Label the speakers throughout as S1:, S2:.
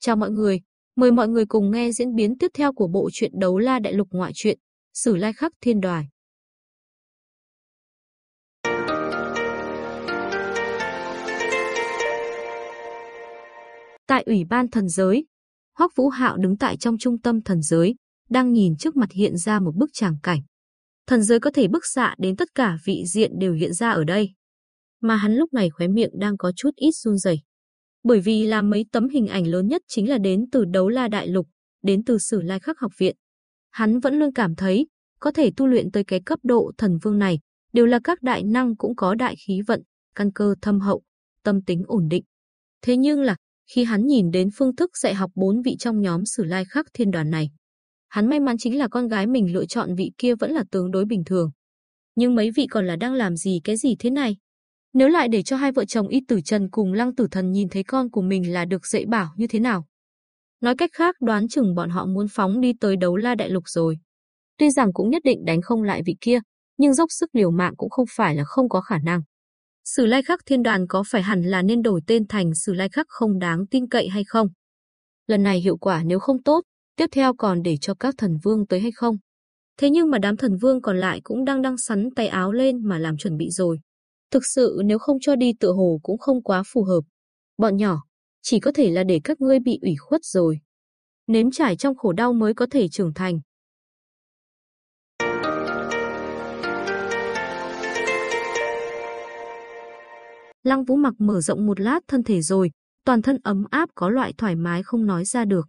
S1: Chào mọi người, mời mọi người cùng nghe diễn biến tiếp theo của bộ truyện Đấu La Đại Lục ngoại truyện, Sử Lai Khắc Thiên Đoài. Tại Ủy ban thần giới, Hoắc Vũ Hạo đứng tại trong trung tâm thần giới, đang nhìn trước mặt hiện ra một bức tràng cảnh. Thần giới có thể bức xạ đến tất cả vị diện đều hiện ra ở đây. Mà hắn lúc này khóe miệng đang có chút ít run rẩy. Bởi vì là mấy tấm hình ảnh lớn nhất chính là đến từ đấu la đại lục, đến từ sử lai khắc học viện. Hắn vẫn luôn cảm thấy, có thể tu luyện tới cái cấp độ thần vương này, đều là các đại năng cũng có đại khí vận, căn cơ thâm hậu, tâm tính ổn định. Thế nhưng là, khi hắn nhìn đến phương thức dạy học bốn vị trong nhóm sử lai khắc thiên đoàn này, hắn may mắn chính là con gái mình lựa chọn vị kia vẫn là tương đối bình thường. Nhưng mấy vị còn là đang làm gì cái gì thế này? Nếu lại để cho hai vợ chồng Y Tử Trần cùng Lăng Tử Thần nhìn thấy con của mình là được dạy bảo như thế nào? Nói cách khác đoán chừng bọn họ muốn phóng đi tới đấu la đại lục rồi. Tuy rằng cũng nhất định đánh không lại vị kia, nhưng dốc sức liều mạng cũng không phải là không có khả năng. Sử lai khắc thiên đoàn có phải hẳn là nên đổi tên thành sử lai khắc không đáng tin cậy hay không? Lần này hiệu quả nếu không tốt, tiếp theo còn để cho các thần vương tới hay không? Thế nhưng mà đám thần vương còn lại cũng đang đăng sắn tay áo lên mà làm chuẩn bị rồi. Thực sự nếu không cho đi tựa hồ cũng không quá phù hợp. Bọn nhỏ, chỉ có thể là để các ngươi bị ủy khuất rồi. Nếm trải trong khổ đau mới có thể trưởng thành. Lăng Vũ mặc mở rộng một lát thân thể rồi, toàn thân ấm áp có loại thoải mái không nói ra được.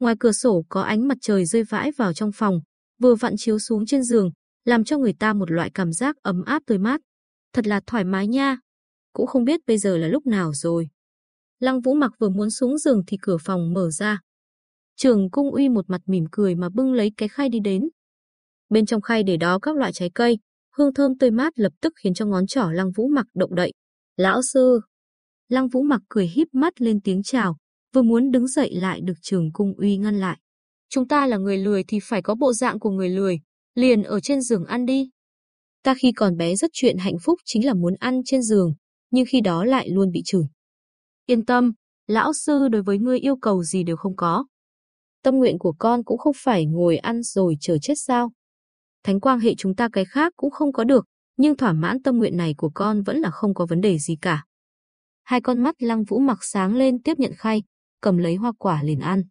S1: Ngoài cửa sổ có ánh mặt trời rơi vãi vào trong phòng, vừa vặn chiếu xuống trên giường, làm cho người ta một loại cảm giác ấm áp tươi mát thật là thoải mái nha. Cũng không biết bây giờ là lúc nào rồi. Lăng Vũ mặc vừa muốn xuống giường thì cửa phòng mở ra. Trường Cung Uy một mặt mỉm cười mà bưng lấy cái khay đi đến. Bên trong khay để đó các loại trái cây, hương thơm tươi mát lập tức khiến cho ngón trỏ Lăng Vũ mặc động đậy. Lão sư! Lăng Vũ mặc cười híp mắt lên tiếng chào, vừa muốn đứng dậy lại được Trường Cung Uy ngăn lại. Chúng ta là người lười thì phải có bộ dạng của người lười, liền ở trên giường ăn đi. Ta khi còn bé rất chuyện hạnh phúc chính là muốn ăn trên giường, nhưng khi đó lại luôn bị chửi. Yên tâm, lão sư đối với ngươi yêu cầu gì đều không có. Tâm nguyện của con cũng không phải ngồi ăn rồi chờ chết sao. Thánh quang hệ chúng ta cái khác cũng không có được, nhưng thỏa mãn tâm nguyện này của con vẫn là không có vấn đề gì cả. Hai con mắt lăng vũ mặc sáng lên tiếp nhận khay, cầm lấy hoa quả liền ăn.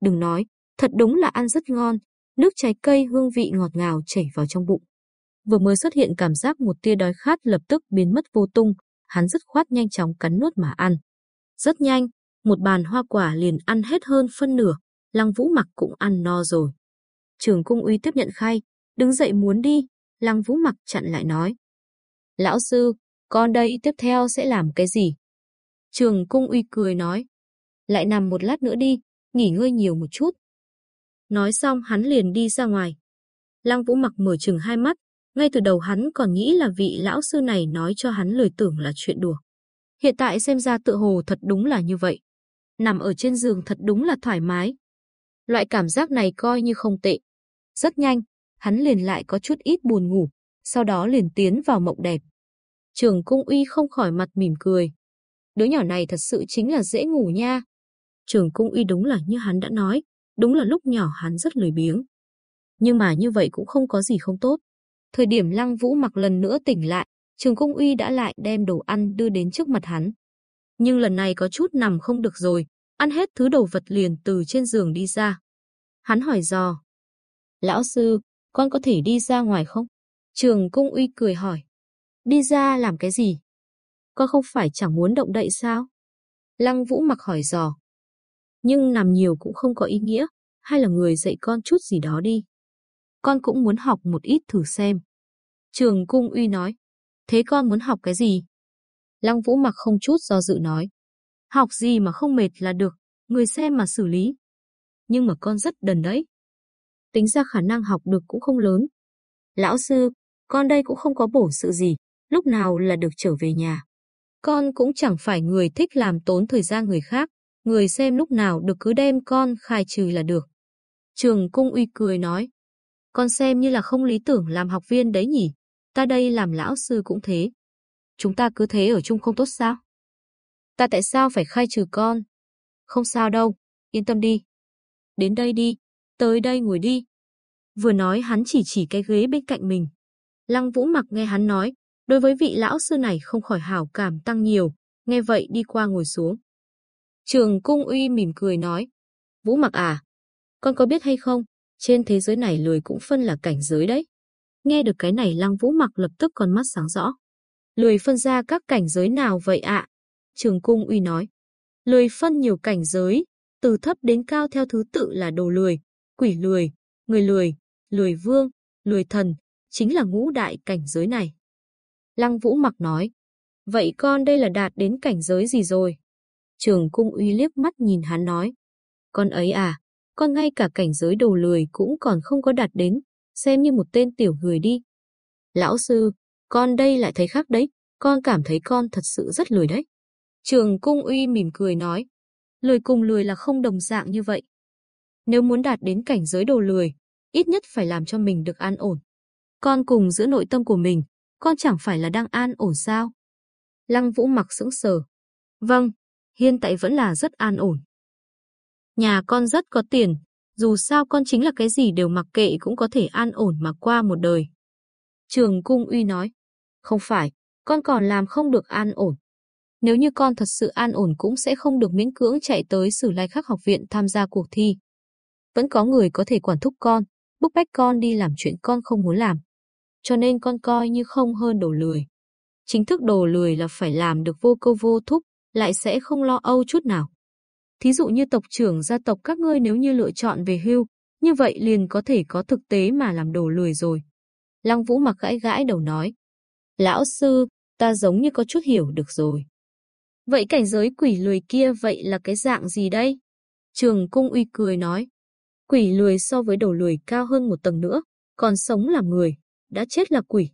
S1: Đừng nói, thật đúng là ăn rất ngon, nước trái cây hương vị ngọt ngào chảy vào trong bụng vừa mới xuất hiện cảm giác một tia đói khát lập tức biến mất vô tung, hắn dứt khoát nhanh chóng cắn nuốt mà ăn. Rất nhanh, một bàn hoa quả liền ăn hết hơn phân nửa, Lăng Vũ Mặc cũng ăn no rồi. Trường Cung Uy tiếp nhận khay, đứng dậy muốn đi, Lăng Vũ Mặc chặn lại nói. Lão sư, con đây tiếp theo sẽ làm cái gì? Trường Cung Uy cười nói. Lại nằm một lát nữa đi, nghỉ ngơi nhiều một chút. Nói xong hắn liền đi ra ngoài. Lăng Vũ Mặc mở trừng hai mắt, ngay từ đầu hắn còn nghĩ là vị lão sư này nói cho hắn lời tưởng là chuyện đùa. Hiện tại xem ra tự hồ thật đúng là như vậy. Nằm ở trên giường thật đúng là thoải mái. Loại cảm giác này coi như không tệ. Rất nhanh, hắn liền lại có chút ít buồn ngủ, sau đó liền tiến vào mộng đẹp. Trường cung uy không khỏi mặt mỉm cười. Đứa nhỏ này thật sự chính là dễ ngủ nha. Trường cung uy đúng là như hắn đã nói, đúng là lúc nhỏ hắn rất lười biếng. Nhưng mà như vậy cũng không có gì không tốt. Thời điểm Lăng Vũ mặc lần nữa tỉnh lại, Trường Cung Uy đã lại đem đồ ăn đưa đến trước mặt hắn. Nhưng lần này có chút nằm không được rồi, ăn hết thứ đồ vật liền từ trên giường đi ra. Hắn hỏi dò. Lão sư, con có thể đi ra ngoài không? Trường Cung Uy cười hỏi. Đi ra làm cái gì? Con không phải chẳng muốn động đậy sao? Lăng Vũ mặc hỏi dò. Nhưng nằm nhiều cũng không có ý nghĩa, hay là người dạy con chút gì đó đi con cũng muốn học một ít thử xem. Trường Cung Uy nói, thế con muốn học cái gì? Long Vũ mặc không chút do dự nói, học gì mà không mệt là được, người xem mà xử lý. Nhưng mà con rất đần đấy. Tính ra khả năng học được cũng không lớn. Lão sư, con đây cũng không có bổ sự gì, lúc nào là được trở về nhà. Con cũng chẳng phải người thích làm tốn thời gian người khác, người xem lúc nào được cứ đem con khai trừ là được. Trường Cung Uy cười nói, con xem như là không lý tưởng làm học viên đấy nhỉ. Ta đây làm lão sư cũng thế. Chúng ta cứ thế ở chung không tốt sao? Ta tại sao phải khai trừ con? Không sao đâu, yên tâm đi. Đến đây đi, tới đây ngồi đi. Vừa nói hắn chỉ chỉ cái ghế bên cạnh mình. Lăng Vũ mặc nghe hắn nói, đối với vị lão sư này không khỏi hảo cảm tăng nhiều, nghe vậy đi qua ngồi xuống. Trường Cung Uy mỉm cười nói, Vũ mặc à, con có biết hay không, trên thế giới này lười cũng phân là cảnh giới đấy. Nghe được cái này Lăng Vũ mặc lập tức con mắt sáng rõ. Lười phân ra các cảnh giới nào vậy ạ? Trường Cung Uy nói. Lười phân nhiều cảnh giới, từ thấp đến cao theo thứ tự là đồ lười, quỷ lười, người lười, lười vương, lười thần, chính là ngũ đại cảnh giới này. Lăng Vũ mặc nói. Vậy con đây là đạt đến cảnh giới gì rồi? Trường Cung Uy liếc mắt nhìn hắn nói. Con ấy à, con ngay cả cảnh giới đồ lười cũng còn không có đạt đến, xem như một tên tiểu người đi. Lão sư, con đây lại thấy khác đấy, con cảm thấy con thật sự rất lười đấy. Trường Cung Uy mỉm cười nói, lười cùng lười là không đồng dạng như vậy. Nếu muốn đạt đến cảnh giới đồ lười, ít nhất phải làm cho mình được an ổn. Con cùng giữa nội tâm của mình, con chẳng phải là đang an ổn sao? Lăng Vũ mặc sững sờ. Vâng, hiện tại vẫn là rất an ổn. Nhà con rất có tiền, dù sao con chính là cái gì đều mặc kệ cũng có thể an ổn mà qua một đời. Trường Cung Uy nói, không phải, con còn làm không được an ổn. Nếu như con thật sự an ổn cũng sẽ không được miễn cưỡng chạy tới Sử Lai Khắc học viện tham gia cuộc thi. Vẫn có người có thể quản thúc con, bức bách con đi làm chuyện con không muốn làm. Cho nên con coi như không hơn đồ lười. Chính thức đồ lười là phải làm được vô câu vô thúc, lại sẽ không lo âu chút nào. Thí dụ như tộc trưởng gia tộc các ngươi nếu như lựa chọn về hưu, như vậy liền có thể có thực tế mà làm đồ lười rồi. Lăng Vũ mặc gãi gãi đầu nói. Lão sư, ta giống như có chút hiểu được rồi. Vậy cảnh giới quỷ lười kia vậy là cái dạng gì đây? Trường Cung Uy cười nói. Quỷ lười so với đồ lười cao hơn một tầng nữa, còn sống là người, đã chết là quỷ.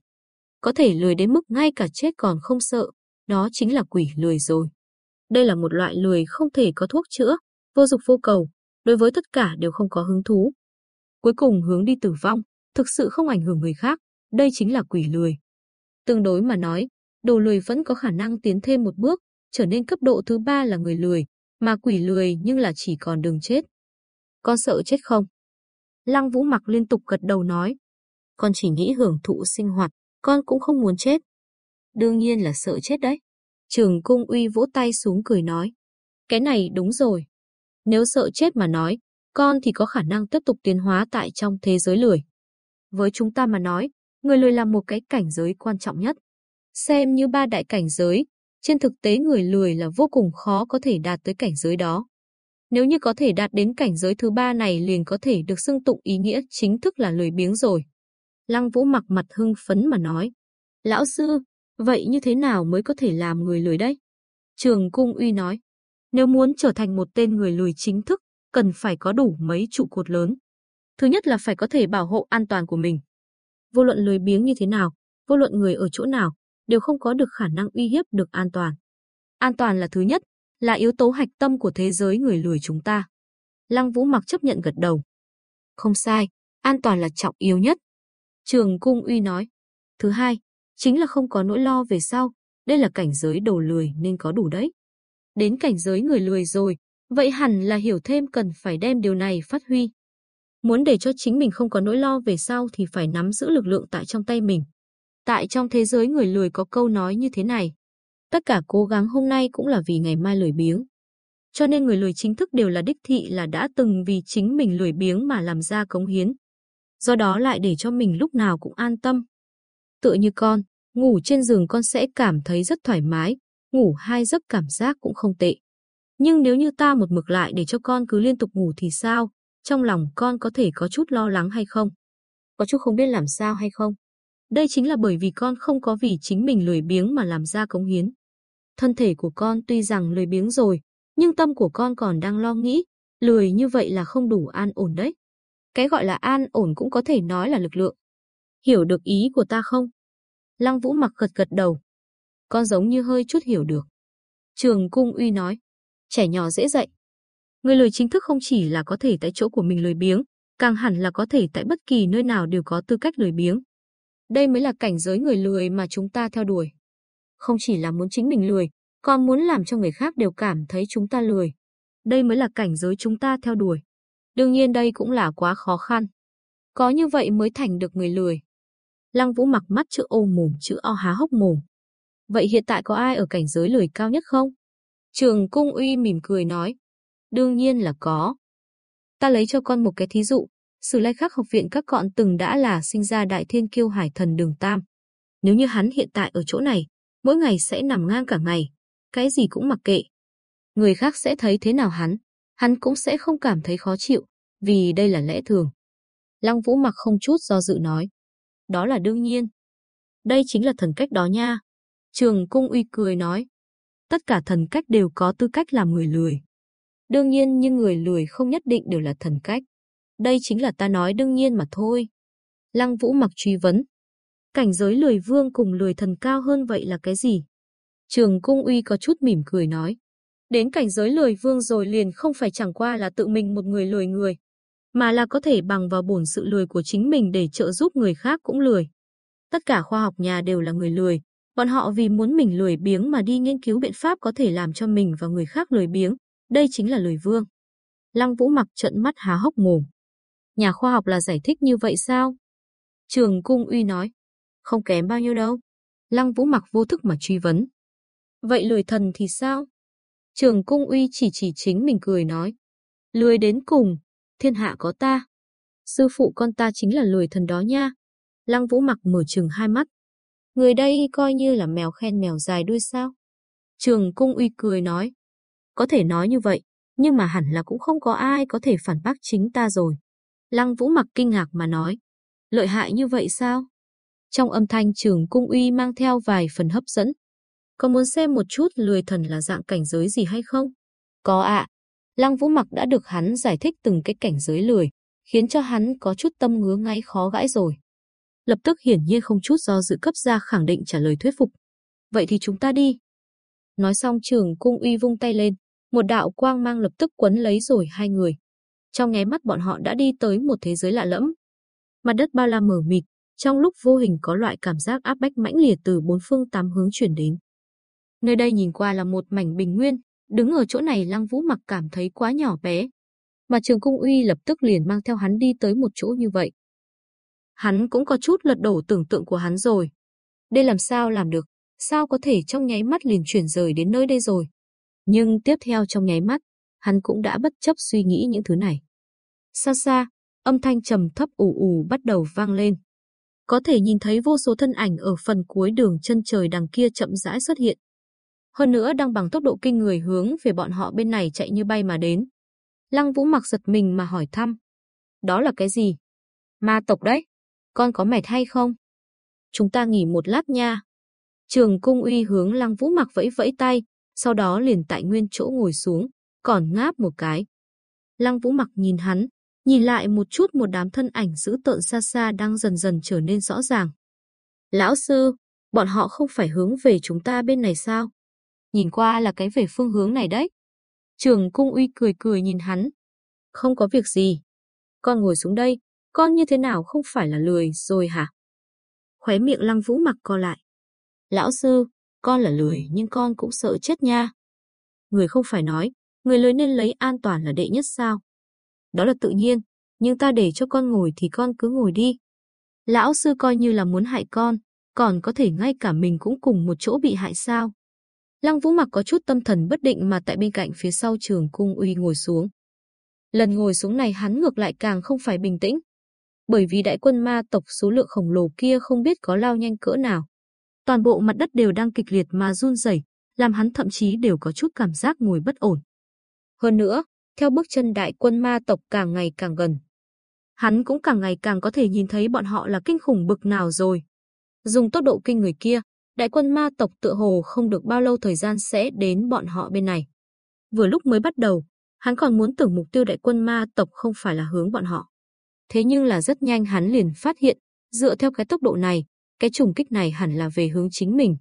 S1: Có thể lười đến mức ngay cả chết còn không sợ, đó chính là quỷ lười rồi. Đây là một loại lười không thể có thuốc chữa, vô dục vô cầu, đối với tất cả đều không có hứng thú. Cuối cùng hướng đi tử vong, thực sự không ảnh hưởng người khác, đây chính là quỷ lười. Tương đối mà nói, đồ lười vẫn có khả năng tiến thêm một bước, trở nên cấp độ thứ ba là người lười, mà quỷ lười nhưng là chỉ còn đường chết. Con sợ chết không? Lăng Vũ mặc liên tục gật đầu nói. Con chỉ nghĩ hưởng thụ sinh hoạt, con cũng không muốn chết. Đương nhiên là sợ chết đấy. Trường cung uy vỗ tay xuống cười nói. Cái này đúng rồi. Nếu sợ chết mà nói, con thì có khả năng tiếp tục tiến hóa tại trong thế giới lười. Với chúng ta mà nói, người lười là một cái cảnh giới quan trọng nhất. Xem như ba đại cảnh giới, trên thực tế người lười là vô cùng khó có thể đạt tới cảnh giới đó. Nếu như có thể đạt đến cảnh giới thứ ba này liền có thể được xưng tụng ý nghĩa chính thức là lười biếng rồi. Lăng Vũ mặc mặt hưng phấn mà nói. Lão sư, vậy như thế nào mới có thể làm người lười đấy? Trường Cung Uy nói. Nếu muốn trở thành một tên người lười chính thức, cần phải có đủ mấy trụ cột lớn. Thứ nhất là phải có thể bảo hộ an toàn của mình. Vô luận lười biếng như thế nào, vô luận người ở chỗ nào, đều không có được khả năng uy hiếp được an toàn. An toàn là thứ nhất, là yếu tố hạch tâm của thế giới người lười chúng ta. Lăng Vũ mặc chấp nhận gật đầu. Không sai, an toàn là trọng yếu nhất. Trường Cung Uy nói. Thứ hai, chính là không có nỗi lo về sau, đây là cảnh giới đồ lười nên có đủ đấy. Đến cảnh giới người lười rồi, vậy hẳn là hiểu thêm cần phải đem điều này phát huy. Muốn để cho chính mình không có nỗi lo về sau thì phải nắm giữ lực lượng tại trong tay mình. Tại trong thế giới người lười có câu nói như thế này. Tất cả cố gắng hôm nay cũng là vì ngày mai lười biếng. Cho nên người lười chính thức đều là đích thị là đã từng vì chính mình lười biếng mà làm ra cống hiến. Do đó lại để cho mình lúc nào cũng an tâm. Tựa như con, ngủ trên giường con sẽ cảm thấy rất thoải mái, ngủ hai giấc cảm giác cũng không tệ. Nhưng nếu như ta một mực lại để cho con cứ liên tục ngủ thì sao? Trong lòng con có thể có chút lo lắng hay không? Có chút không biết làm sao hay không? Đây chính là bởi vì con không có vì chính mình lười biếng mà làm ra cống hiến. Thân thể của con tuy rằng lười biếng rồi, nhưng tâm của con còn đang lo nghĩ, lười như vậy là không đủ an ổn đấy. Cái gọi là an ổn cũng có thể nói là lực lượng. Hiểu được ý của ta không? Lăng Vũ mặc gật gật đầu. Con giống như hơi chút hiểu được. Trường Cung Uy nói, trẻ nhỏ dễ dạy. Người lười chính thức không chỉ là có thể tại chỗ của mình lười biếng, càng hẳn là có thể tại bất kỳ nơi nào đều có tư cách lười biếng. Đây mới là cảnh giới người lười mà chúng ta theo đuổi. Không chỉ là muốn chính mình lười, còn muốn làm cho người khác đều cảm thấy chúng ta lười. Đây mới là cảnh giới chúng ta theo đuổi. Đương nhiên đây cũng là quá khó khăn. Có như vậy mới thành được người lười. Lăng Vũ mặc mắt chữ ô mồm chữ o há hốc mồm. Vậy hiện tại có ai ở cảnh giới lười cao nhất không? Trường Cung Uy mỉm cười nói. Đương nhiên là có. Ta lấy cho con một cái thí dụ. Sử lai khắc học viện các con từng đã là sinh ra đại thiên kiêu hải thần đường Tam. Nếu như hắn hiện tại ở chỗ này, mỗi ngày sẽ nằm ngang cả ngày, cái gì cũng mặc kệ. Người khác sẽ thấy thế nào hắn, hắn cũng sẽ không cảm thấy khó chịu, vì đây là lẽ thường. Lăng Vũ mặc không chút do dự nói. Đó là đương nhiên. Đây chính là thần cách đó nha. Trường Cung Uy cười nói. Tất cả thần cách đều có tư cách làm người lười. Đương nhiên nhưng người lười không nhất định đều là thần cách. Đây chính là ta nói đương nhiên mà thôi. Lăng Vũ mặc truy vấn. Cảnh giới lười vương cùng lười thần cao hơn vậy là cái gì? Trường Cung Uy có chút mỉm cười nói. Đến cảnh giới lười vương rồi liền không phải chẳng qua là tự mình một người lười người, mà là có thể bằng vào bổn sự lười của chính mình để trợ giúp người khác cũng lười. Tất cả khoa học nhà đều là người lười, bọn họ vì muốn mình lười biếng mà đi nghiên cứu biện pháp có thể làm cho mình và người khác lười biếng, đây chính là lười vương. Lăng Vũ mặc trận mắt há hốc mồm. Nhà khoa học là giải thích như vậy sao? Trường Cung Uy nói, không kém bao nhiêu đâu. Lăng Vũ mặc vô thức mà truy vấn. Vậy lười thần thì sao? Trường Cung Uy chỉ chỉ chính mình cười nói. Lười đến cùng, thiên hạ có ta. Sư phụ con ta chính là lười thần đó nha. Lăng Vũ mặc mở trừng hai mắt. Người đây coi như là mèo khen mèo dài đuôi sao. Trường Cung Uy cười nói. Có thể nói như vậy, nhưng mà hẳn là cũng không có ai có thể phản bác chính ta rồi. Lăng Vũ mặc kinh ngạc mà nói. Lợi hại như vậy sao? Trong âm thanh trường Cung Uy mang theo vài phần hấp dẫn. Có muốn xem một chút lười thần là dạng cảnh giới gì hay không? Có ạ. Lăng Vũ Mặc đã được hắn giải thích từng cái cảnh giới lười, khiến cho hắn có chút tâm ngứa ngáy khó gãi rồi. Lập tức hiển nhiên không chút do dự cấp ra khẳng định trả lời thuyết phục. Vậy thì chúng ta đi. Nói xong trường cung uy vung tay lên, một đạo quang mang lập tức quấn lấy rồi hai người. Trong nháy mắt bọn họ đã đi tới một thế giới lạ lẫm. Mặt đất bao la mờ mịt, trong lúc vô hình có loại cảm giác áp bách mãnh liệt từ bốn phương tám hướng chuyển đến. Nơi đây nhìn qua là một mảnh bình nguyên, đứng ở chỗ này Lăng Vũ mặc cảm thấy quá nhỏ bé. Mà Trường Cung Uy lập tức liền mang theo hắn đi tới một chỗ như vậy. Hắn cũng có chút lật đổ tưởng tượng của hắn rồi. Đây làm sao làm được, sao có thể trong nháy mắt liền chuyển rời đến nơi đây rồi. Nhưng tiếp theo trong nháy mắt, hắn cũng đã bất chấp suy nghĩ những thứ này. Xa xa, âm thanh trầm thấp ù ù bắt đầu vang lên. Có thể nhìn thấy vô số thân ảnh ở phần cuối đường chân trời đằng kia chậm rãi xuất hiện hơn nữa đang bằng tốc độ kinh người hướng về bọn họ bên này chạy như bay mà đến. Lăng Vũ mặc giật mình mà hỏi thăm. Đó là cái gì? Ma tộc đấy. Con có mệt hay không? Chúng ta nghỉ một lát nha. Trường cung uy hướng Lăng Vũ mặc vẫy vẫy tay, sau đó liền tại nguyên chỗ ngồi xuống, còn ngáp một cái. Lăng Vũ mặc nhìn hắn, nhìn lại một chút một đám thân ảnh dữ tợn xa xa đang dần dần trở nên rõ ràng. Lão sư, bọn họ không phải hướng về chúng ta bên này sao? Nhìn qua là cái về phương hướng này đấy. Trường cung uy cười cười nhìn hắn. Không có việc gì. Con ngồi xuống đây, con như thế nào không phải là lười rồi hả? Khóe miệng lăng vũ mặc co lại. Lão sư, con là lười nhưng con cũng sợ chết nha. Người không phải nói, người lười nên lấy an toàn là đệ nhất sao? Đó là tự nhiên, nhưng ta để cho con ngồi thì con cứ ngồi đi. Lão sư coi như là muốn hại con, còn có thể ngay cả mình cũng cùng một chỗ bị hại sao? Lăng Vũ Mặc có chút tâm thần bất định mà tại bên cạnh phía sau trường cung uy ngồi xuống. Lần ngồi xuống này hắn ngược lại càng không phải bình tĩnh. Bởi vì đại quân ma tộc số lượng khổng lồ kia không biết có lao nhanh cỡ nào. Toàn bộ mặt đất đều đang kịch liệt mà run rẩy, làm hắn thậm chí đều có chút cảm giác ngồi bất ổn. Hơn nữa, theo bước chân đại quân ma tộc càng ngày càng gần. Hắn cũng càng ngày càng có thể nhìn thấy bọn họ là kinh khủng bực nào rồi. Dùng tốc độ kinh người kia, đại quân ma tộc tựa hồ không được bao lâu thời gian sẽ đến bọn họ bên này. Vừa lúc mới bắt đầu, hắn còn muốn tưởng mục tiêu đại quân ma tộc không phải là hướng bọn họ. Thế nhưng là rất nhanh hắn liền phát hiện, dựa theo cái tốc độ này, cái trùng kích này hẳn là về hướng chính mình.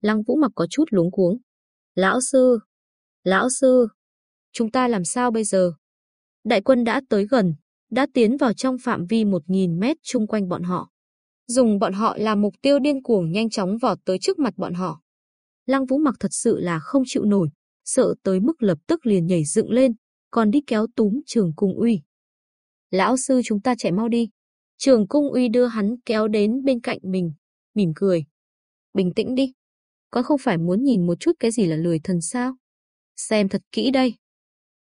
S1: Lăng Vũ mặc có chút luống cuống. Lão sư! Lão sư! Chúng ta làm sao bây giờ? Đại quân đã tới gần, đã tiến vào trong phạm vi 1.000 mét chung quanh bọn họ dùng bọn họ làm mục tiêu điên cuồng nhanh chóng vọt tới trước mặt bọn họ. Lăng Vũ mặc thật sự là không chịu nổi, sợ tới mức lập tức liền nhảy dựng lên, còn đi kéo túm Trường Cung Uy. Lão sư chúng ta chạy mau đi. Trường Cung Uy đưa hắn kéo đến bên cạnh mình, mỉm cười. Bình tĩnh đi. Con không phải muốn nhìn một chút cái gì là lười thần sao? Xem thật kỹ đây.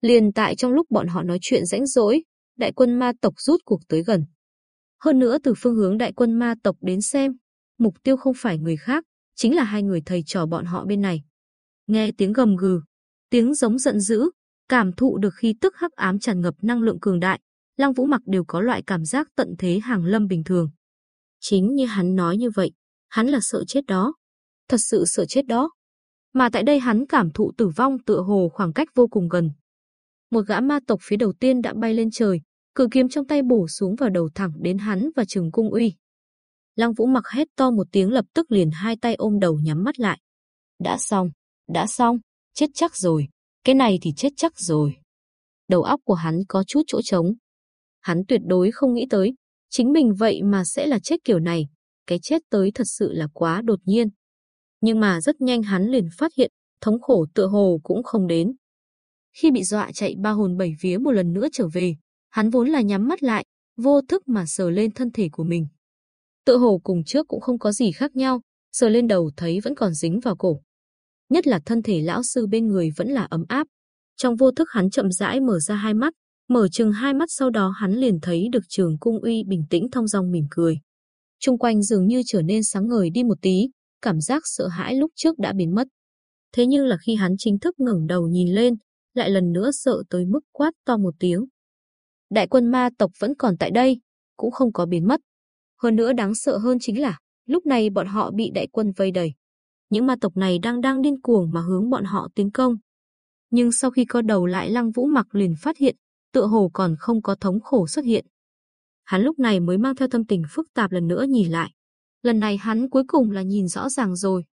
S1: Liền tại trong lúc bọn họ nói chuyện rãnh rỗi, đại quân ma tộc rút cuộc tới gần. Hơn nữa từ phương hướng đại quân ma tộc đến xem, mục tiêu không phải người khác, chính là hai người thầy trò bọn họ bên này. Nghe tiếng gầm gừ, tiếng giống giận dữ, cảm thụ được khi tức hắc ám tràn ngập năng lượng cường đại, Lăng Vũ Mặc đều có loại cảm giác tận thế hàng lâm bình thường. Chính như hắn nói như vậy, hắn là sợ chết đó. Thật sự sợ chết đó. Mà tại đây hắn cảm thụ tử vong tựa hồ khoảng cách vô cùng gần. Một gã ma tộc phía đầu tiên đã bay lên trời, cử kiếm trong tay bổ xuống vào đầu thẳng đến hắn và Trường Cung Uy. Lăng Vũ mặc hét to một tiếng lập tức liền hai tay ôm đầu nhắm mắt lại. Đã xong, đã xong, chết chắc rồi, cái này thì chết chắc rồi. Đầu óc của hắn có chút chỗ trống. Hắn tuyệt đối không nghĩ tới, chính mình vậy mà sẽ là chết kiểu này, cái chết tới thật sự là quá đột nhiên. Nhưng mà rất nhanh hắn liền phát hiện, thống khổ tựa hồ cũng không đến. Khi bị dọa chạy ba hồn bảy vía một lần nữa trở về, hắn vốn là nhắm mắt lại, vô thức mà sờ lên thân thể của mình. Tựa hồ cùng trước cũng không có gì khác nhau, sờ lên đầu thấy vẫn còn dính vào cổ. Nhất là thân thể lão sư bên người vẫn là ấm áp. Trong vô thức hắn chậm rãi mở ra hai mắt, mở chừng hai mắt sau đó hắn liền thấy được trường cung uy bình tĩnh thong dong mỉm cười. Trung quanh dường như trở nên sáng ngời đi một tí, cảm giác sợ hãi lúc trước đã biến mất. Thế nhưng là khi hắn chính thức ngẩng đầu nhìn lên, lại lần nữa sợ tới mức quát to một tiếng. Đại quân ma tộc vẫn còn tại đây, cũng không có biến mất. Hơn nữa đáng sợ hơn chính là, lúc này bọn họ bị đại quân vây đầy. Những ma tộc này đang đang điên cuồng mà hướng bọn họ tiến công. Nhưng sau khi co đầu lại lăng vũ mặc liền phát hiện, tựa hồ còn không có thống khổ xuất hiện. Hắn lúc này mới mang theo tâm tình phức tạp lần nữa nhìn lại. Lần này hắn cuối cùng là nhìn rõ ràng rồi.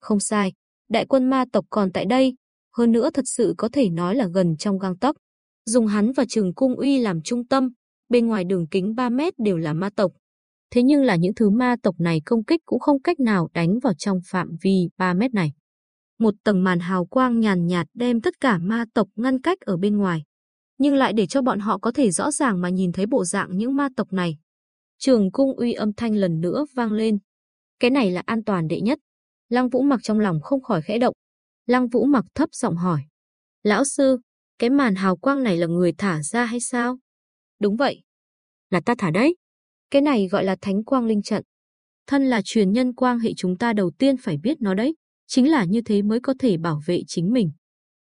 S1: Không sai, đại quân ma tộc còn tại đây, hơn nữa thật sự có thể nói là gần trong gang tấc. Dùng hắn và trường cung uy làm trung tâm, bên ngoài đường kính 3 mét đều là ma tộc. Thế nhưng là những thứ ma tộc này công kích cũng không cách nào đánh vào trong phạm vi 3 mét này. Một tầng màn hào quang nhàn nhạt đem tất cả ma tộc ngăn cách ở bên ngoài. Nhưng lại để cho bọn họ có thể rõ ràng mà nhìn thấy bộ dạng những ma tộc này. Trường cung uy âm thanh lần nữa vang lên. Cái này là an toàn đệ nhất. Lăng Vũ mặc trong lòng không khỏi khẽ động. Lăng Vũ mặc thấp giọng hỏi. Lão sư, cái màn hào quang này là người thả ra hay sao? Đúng vậy. Là ta thả đấy. Cái này gọi là thánh quang linh trận. Thân là truyền nhân quang hệ chúng ta đầu tiên phải biết nó đấy. Chính là như thế mới có thể bảo vệ chính mình.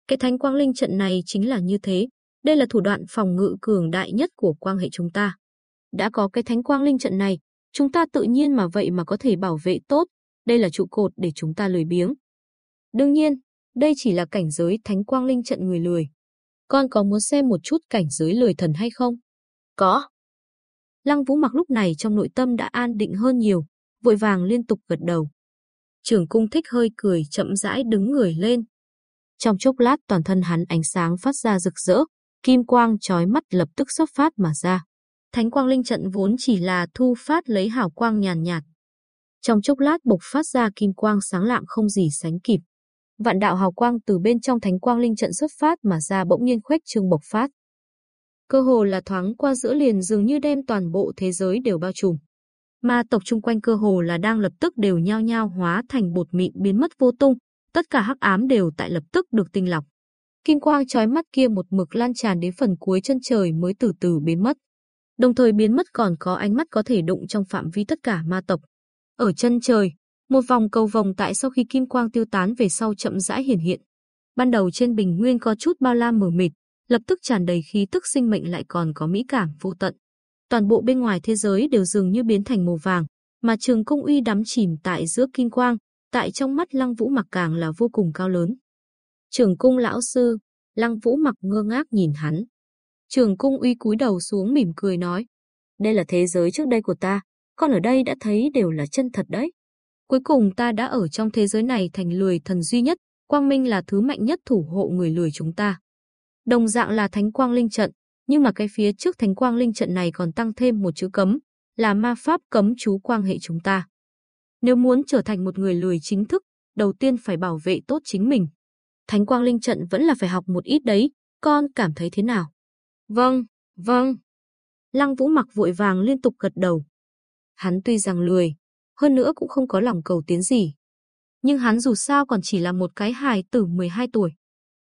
S1: Cái thánh quang linh trận này chính là như thế. Đây là thủ đoạn phòng ngự cường đại nhất của quang hệ chúng ta. Đã có cái thánh quang linh trận này, chúng ta tự nhiên mà vậy mà có thể bảo vệ tốt. Đây là trụ cột để chúng ta lười biếng. Đương nhiên, đây chỉ là cảnh giới thánh quang linh trận người lười. Con có muốn xem một chút cảnh giới lười thần hay không? Có. Lăng Vũ mặc lúc này trong nội tâm đã an định hơn nhiều, vội vàng liên tục gật đầu. Trưởng cung thích hơi cười chậm rãi đứng người lên. Trong chốc lát toàn thân hắn ánh sáng phát ra rực rỡ, kim quang chói mắt lập tức xuất phát mà ra. Thánh quang linh trận vốn chỉ là thu phát lấy hào quang nhàn nhạt. Trong chốc lát bộc phát ra kim quang sáng lạng không gì sánh kịp. Vạn đạo hào quang từ bên trong thánh quang linh trận xuất phát mà ra bỗng nhiên khuếch trương bộc phát. Cơ hồ là thoáng qua giữa liền dường như đem toàn bộ thế giới đều bao trùm. Ma tộc chung quanh cơ hồ là đang lập tức đều nhao nhao hóa thành bột mịn biến mất vô tung, tất cả hắc ám đều tại lập tức được tinh lọc. Kim quang chói mắt kia một mực lan tràn đến phần cuối chân trời mới từ từ biến mất. Đồng thời biến mất còn có ánh mắt có thể đụng trong phạm vi tất cả ma tộc. Ở chân trời, một vòng cầu vòng tại sau khi kim quang tiêu tán về sau chậm rãi hiển hiện. Ban đầu trên bình nguyên có chút bao la mờ mịt, lập tức tràn đầy khí tức sinh mệnh lại còn có mỹ cảm vô tận. Toàn bộ bên ngoài thế giới đều dường như biến thành màu vàng, mà trường cung uy đắm chìm tại giữa kim quang, tại trong mắt Lăng Vũ Mặc càng là vô cùng cao lớn. Trường cung lão sư, Lăng Vũ Mặc ngơ ngác nhìn hắn. Trường cung uy cúi đầu xuống mỉm cười nói, đây là thế giới trước đây của ta, con ở đây đã thấy đều là chân thật đấy. Cuối cùng ta đã ở trong thế giới này thành lười thần duy nhất, quang minh là thứ mạnh nhất thủ hộ người lười chúng ta. Đồng dạng là thánh quang linh trận, nhưng mà cái phía trước thánh quang linh trận này còn tăng thêm một chữ cấm, là ma pháp cấm chú quang hệ chúng ta. Nếu muốn trở thành một người lười chính thức, đầu tiên phải bảo vệ tốt chính mình. Thánh quang linh trận vẫn là phải học một ít đấy, con cảm thấy thế nào? Vâng, vâng. Lăng Vũ mặc vội vàng liên tục gật đầu. Hắn tuy rằng lười, hơn nữa cũng không có lòng cầu tiến gì. Nhưng hắn dù sao còn chỉ là một cái hài tử 12 tuổi.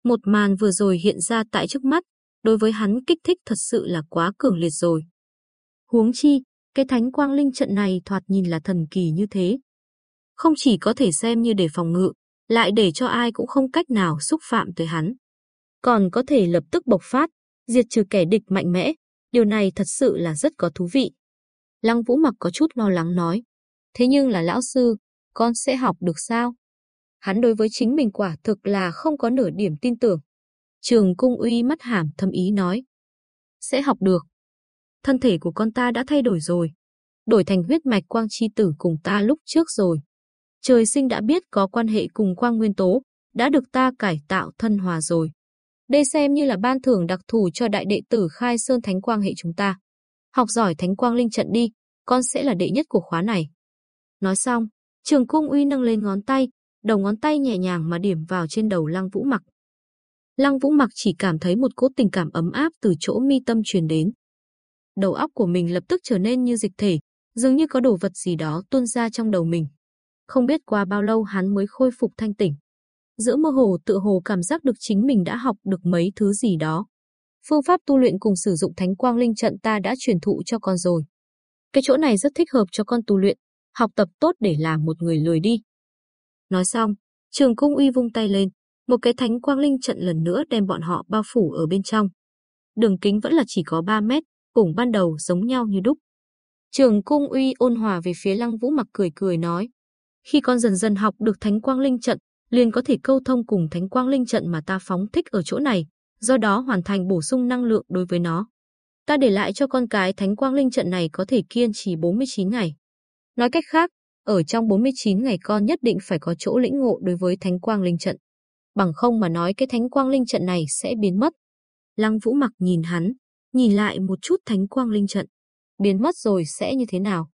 S1: Một màn vừa rồi hiện ra tại trước mắt, đối với hắn kích thích thật sự là quá cường liệt rồi. Huống chi, cái thánh quang linh trận này thoạt nhìn là thần kỳ như thế. Không chỉ có thể xem như để phòng ngự, lại để cho ai cũng không cách nào xúc phạm tới hắn. Còn có thể lập tức bộc phát, diệt trừ kẻ địch mạnh mẽ, điều này thật sự là rất có thú vị. Lăng Vũ mặc có chút lo lắng nói, thế nhưng là lão sư, con sẽ học được sao? Hắn đối với chính mình quả thực là không có nửa điểm tin tưởng. Trường cung uy mắt hàm thâm ý nói, sẽ học được. Thân thể của con ta đã thay đổi rồi, đổi thành huyết mạch quang chi tử cùng ta lúc trước rồi. Trời sinh đã biết có quan hệ cùng quang nguyên tố, đã được ta cải tạo thân hòa rồi. Đây xem như là ban thưởng đặc thù cho đại đệ tử khai sơn thánh quang hệ chúng ta. Học giỏi thánh quang linh trận đi, con sẽ là đệ nhất của khóa này. Nói xong, trường cung uy nâng lên ngón tay, đầu ngón tay nhẹ nhàng mà điểm vào trên đầu lăng vũ mặc. Lăng vũ mặc chỉ cảm thấy một cốt tình cảm ấm áp từ chỗ mi tâm truyền đến. Đầu óc của mình lập tức trở nên như dịch thể, dường như có đồ vật gì đó tuôn ra trong đầu mình. Không biết qua bao lâu hắn mới khôi phục thanh tỉnh. Giữa mơ hồ tự hồ cảm giác được chính mình đã học được mấy thứ gì đó. Phương pháp tu luyện cùng sử dụng thánh quang linh trận ta đã truyền thụ cho con rồi. Cái chỗ này rất thích hợp cho con tu luyện, học tập tốt để làm một người lười đi. Nói xong, trường cung uy vung tay lên, một cái thánh quang linh trận lần nữa đem bọn họ bao phủ ở bên trong. Đường kính vẫn là chỉ có 3 mét, cùng ban đầu giống nhau như đúc. Trường cung uy ôn hòa về phía lăng vũ mặc cười cười nói. Khi con dần dần học được thánh quang linh trận, liền có thể câu thông cùng thánh quang linh trận mà ta phóng thích ở chỗ này, do đó hoàn thành bổ sung năng lượng đối với nó. Ta để lại cho con cái thánh quang linh trận này có thể kiên trì 49 ngày. Nói cách khác, ở trong 49 ngày con nhất định phải có chỗ lĩnh ngộ đối với thánh quang linh trận. Bằng không mà nói cái thánh quang linh trận này sẽ biến mất. Lăng Vũ mặc nhìn hắn, nhìn lại một chút thánh quang linh trận. Biến mất rồi sẽ như thế nào?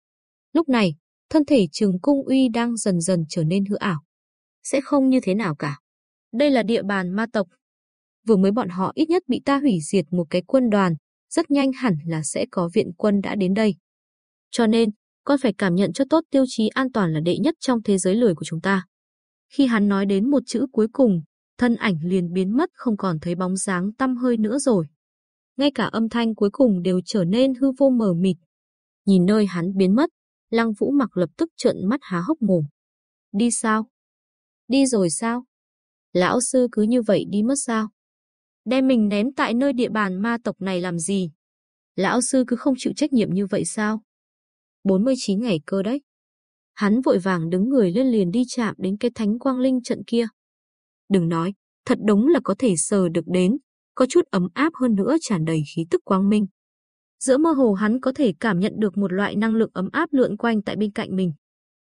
S1: Lúc này, thân thể trường cung uy đang dần dần trở nên hư ảo. Sẽ không như thế nào cả. Đây là địa bàn ma tộc. Vừa mới bọn họ ít nhất bị ta hủy diệt một cái quân đoàn, rất nhanh hẳn là sẽ có viện quân đã đến đây. Cho nên, con phải cảm nhận cho tốt tiêu chí an toàn là đệ nhất trong thế giới lười của chúng ta. Khi hắn nói đến một chữ cuối cùng, thân ảnh liền biến mất không còn thấy bóng dáng tăm hơi nữa rồi. Ngay cả âm thanh cuối cùng đều trở nên hư vô mờ mịt. Nhìn nơi hắn biến mất, Lăng Vũ mặc lập tức trợn mắt há hốc mồm. Đi sao? Đi rồi sao? Lão sư cứ như vậy đi mất sao? Đem mình ném tại nơi địa bàn ma tộc này làm gì? Lão sư cứ không chịu trách nhiệm như vậy sao? 49 ngày cơ đấy. Hắn vội vàng đứng người lên liền đi chạm đến cái thánh quang linh trận kia. Đừng nói, thật đúng là có thể sờ được đến, có chút ấm áp hơn nữa tràn đầy khí tức quang minh. Giữa mơ hồ hắn có thể cảm nhận được một loại năng lượng ấm áp lượn quanh tại bên cạnh mình.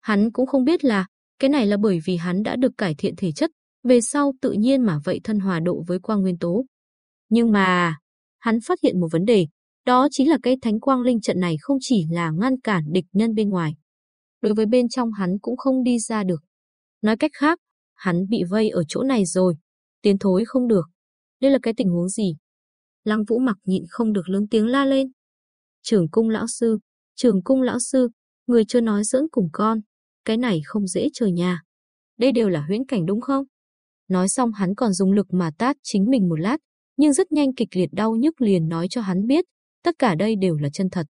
S1: Hắn cũng không biết là, cái này là bởi vì hắn đã được cải thiện thể chất, về sau tự nhiên mà vậy thân hòa độ với quang nguyên tố. Nhưng mà, hắn phát hiện một vấn đề, đó chính là cây thánh quang linh trận này không chỉ là ngăn cản địch nhân bên ngoài. Đối với bên trong hắn cũng không đi ra được. Nói cách khác, hắn bị vây ở chỗ này rồi, tiến thối không được. Đây là cái tình huống gì? Lăng Vũ mặc nhịn không được lớn tiếng la lên. Trưởng cung lão sư, trưởng cung lão sư, người chưa nói dưỡng cùng con, cái này không dễ chơi nhà. Đây đều là huyễn cảnh đúng không? Nói xong hắn còn dùng lực mà tát chính mình một lát, nhưng rất nhanh kịch liệt đau nhức liền nói cho hắn biết, tất cả đây đều là chân thật.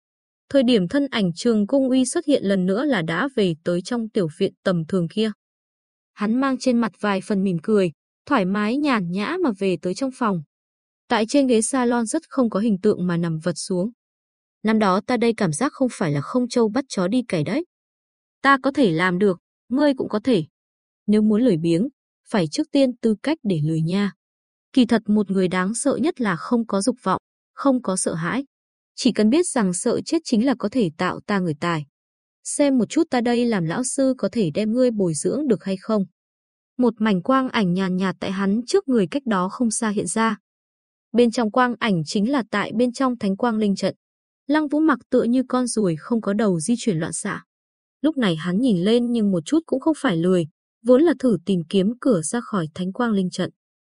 S1: Thời điểm thân ảnh trường cung uy xuất hiện lần nữa là đã về tới trong tiểu viện tầm thường kia. Hắn mang trên mặt vài phần mỉm cười, thoải mái nhàn nhã mà về tới trong phòng. Tại trên ghế salon rất không có hình tượng mà nằm vật xuống. Năm đó ta đây cảm giác không phải là không châu bắt chó đi cày đấy. Ta có thể làm được, ngươi cũng có thể. Nếu muốn lười biếng, phải trước tiên tư cách để lười nha. Kỳ thật một người đáng sợ nhất là không có dục vọng, không có sợ hãi. Chỉ cần biết rằng sợ chết chính là có thể tạo ta người tài. Xem một chút ta đây làm lão sư có thể đem ngươi bồi dưỡng được hay không. Một mảnh quang ảnh nhàn nhạt tại hắn trước người cách đó không xa hiện ra. Bên trong quang ảnh chính là tại bên trong thánh quang linh trận. Lăng Vũ mặc tựa như con ruồi không có đầu di chuyển loạn xạ. Lúc này hắn nhìn lên nhưng một chút cũng không phải lười, vốn là thử tìm kiếm cửa ra khỏi thánh quang linh trận.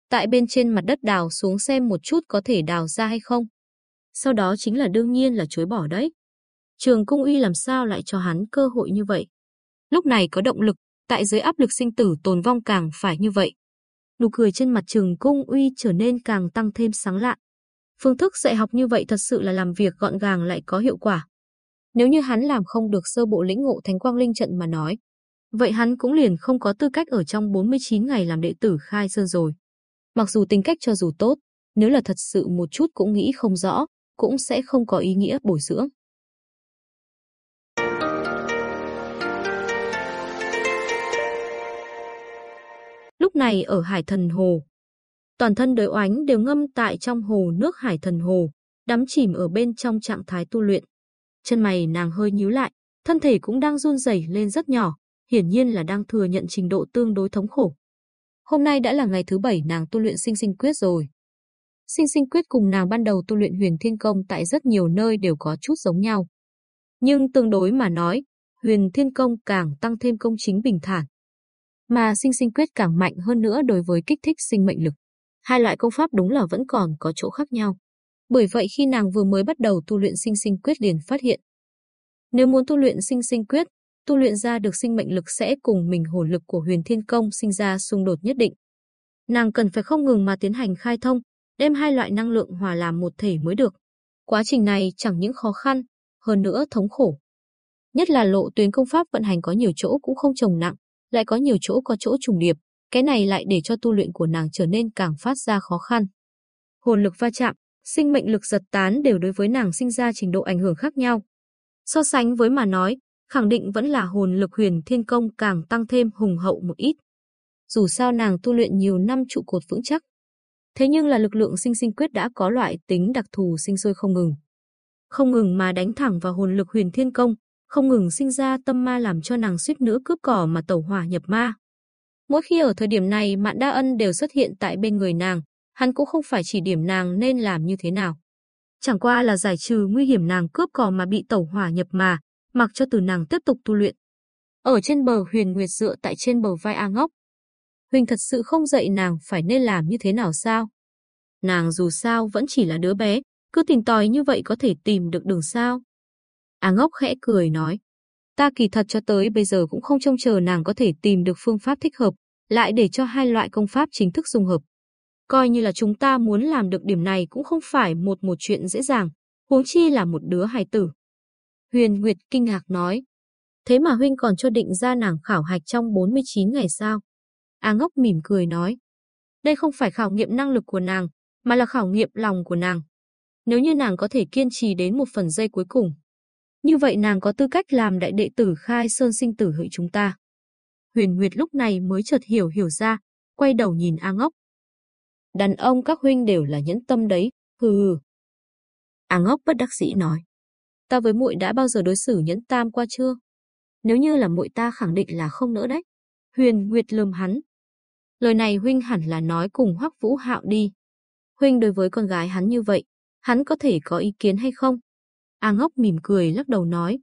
S1: tại bên trên mặt đất đào xuống xem một chút có thể đào ra hay không. Sau đó chính là đương nhiên là chối bỏ đấy. Trường Cung Uy làm sao lại cho hắn cơ hội như vậy? Lúc này có động lực, tại dưới áp lực sinh tử tồn vong càng phải như vậy. Nụ cười trên mặt Trường Cung Uy trở nên càng tăng thêm sáng lạ. Phương thức dạy học như vậy thật sự là làm việc gọn gàng lại có hiệu quả. Nếu như hắn làm không được sơ bộ lĩnh ngộ Thánh Quang Linh trận mà nói, vậy hắn cũng liền không có tư cách ở trong 49 ngày làm đệ tử khai sơn rồi. Mặc dù tính cách cho dù tốt, nếu là thật sự một chút cũng nghĩ không rõ, cũng sẽ không có ý nghĩa bồi dưỡng. Lúc này ở Hải Thần Hồ, toàn thân đời oánh đều ngâm tại trong hồ nước Hải Thần Hồ, đắm chìm ở bên trong trạng thái tu luyện. Chân mày nàng hơi nhíu lại, thân thể cũng đang run rẩy lên rất nhỏ, hiển nhiên là đang thừa nhận trình độ tương đối thống khổ. Hôm nay đã là ngày thứ bảy nàng tu luyện sinh sinh quyết rồi. Sinh sinh quyết cùng nàng ban đầu tu luyện huyền thiên công tại rất nhiều nơi đều có chút giống nhau. Nhưng tương đối mà nói, huyền thiên công càng tăng thêm công chính bình thản. Mà sinh sinh quyết càng mạnh hơn nữa đối với kích thích sinh mệnh lực. Hai loại công pháp đúng là vẫn còn có chỗ khác nhau. Bởi vậy khi nàng vừa mới bắt đầu tu luyện sinh sinh quyết liền phát hiện. Nếu muốn tu luyện sinh sinh quyết, tu luyện ra được sinh mệnh lực sẽ cùng mình hồn lực của huyền thiên công sinh ra xung đột nhất định. Nàng cần phải không ngừng mà tiến hành khai thông, đem hai loại năng lượng hòa làm một thể mới được. Quá trình này chẳng những khó khăn, hơn nữa thống khổ. Nhất là lộ tuyến công pháp vận hành có nhiều chỗ cũng không trồng nặng, lại có nhiều chỗ có chỗ trùng điệp, cái này lại để cho tu luyện của nàng trở nên càng phát ra khó khăn. Hồn lực va chạm, sinh mệnh lực giật tán đều đối với nàng sinh ra trình độ ảnh hưởng khác nhau. So sánh với mà nói, khẳng định vẫn là hồn lực huyền thiên công càng tăng thêm hùng hậu một ít. Dù sao nàng tu luyện nhiều năm trụ cột vững chắc. Thế nhưng là lực lượng sinh sinh quyết đã có loại tính đặc thù sinh sôi không ngừng. Không ngừng mà đánh thẳng vào hồn lực huyền thiên công, không ngừng sinh ra tâm ma làm cho nàng suýt nữa cướp cỏ mà tẩu hỏa nhập ma. Mỗi khi ở thời điểm này Mạn Đa Ân đều xuất hiện tại bên người nàng, hắn cũng không phải chỉ điểm nàng nên làm như thế nào. Chẳng qua là giải trừ nguy hiểm nàng cướp cỏ mà bị tẩu hỏa nhập mà, mặc cho từ nàng tiếp tục tu luyện. Ở trên bờ Huyền Nguyệt dựa tại trên bờ vai A Ngốc. Huỳnh thật sự không dạy nàng phải nên làm như thế nào sao? Nàng dù sao vẫn chỉ là đứa bé, cứ tìm tòi như vậy có thể tìm được đường sao? A Ngốc khẽ cười nói. Ta kỳ thật cho tới bây giờ cũng không trông chờ nàng có thể tìm được phương pháp thích hợp, lại để cho hai loại công pháp chính thức dung hợp. Coi như là chúng ta muốn làm được điểm này cũng không phải một một chuyện dễ dàng, huống chi là một đứa hài tử. Huyền Nguyệt kinh ngạc nói. Thế mà huynh còn cho định ra nàng khảo hạch trong 49 ngày sao? A ngốc mỉm cười nói. Đây không phải khảo nghiệm năng lực của nàng, mà là khảo nghiệm lòng của nàng. Nếu như nàng có thể kiên trì đến một phần giây cuối cùng, như vậy nàng có tư cách làm đại đệ tử khai sơn sinh tử hợi chúng ta. Huyền Nguyệt lúc này mới chợt hiểu hiểu ra, quay đầu nhìn A ngốc. Đàn ông các huynh đều là nhẫn tâm đấy, hừ hừ. A ngốc bất đắc dĩ nói ta với muội đã bao giờ đối xử nhẫn tam qua chưa? Nếu như là muội ta khẳng định là không nữa đấy. Huyền Nguyệt lườm hắn. Lời này huynh hẳn là nói cùng Hoắc Vũ Hạo đi. Huynh đối với con gái hắn như vậy, hắn có thể có ý kiến hay không? A Ngốc mỉm cười lắc đầu nói.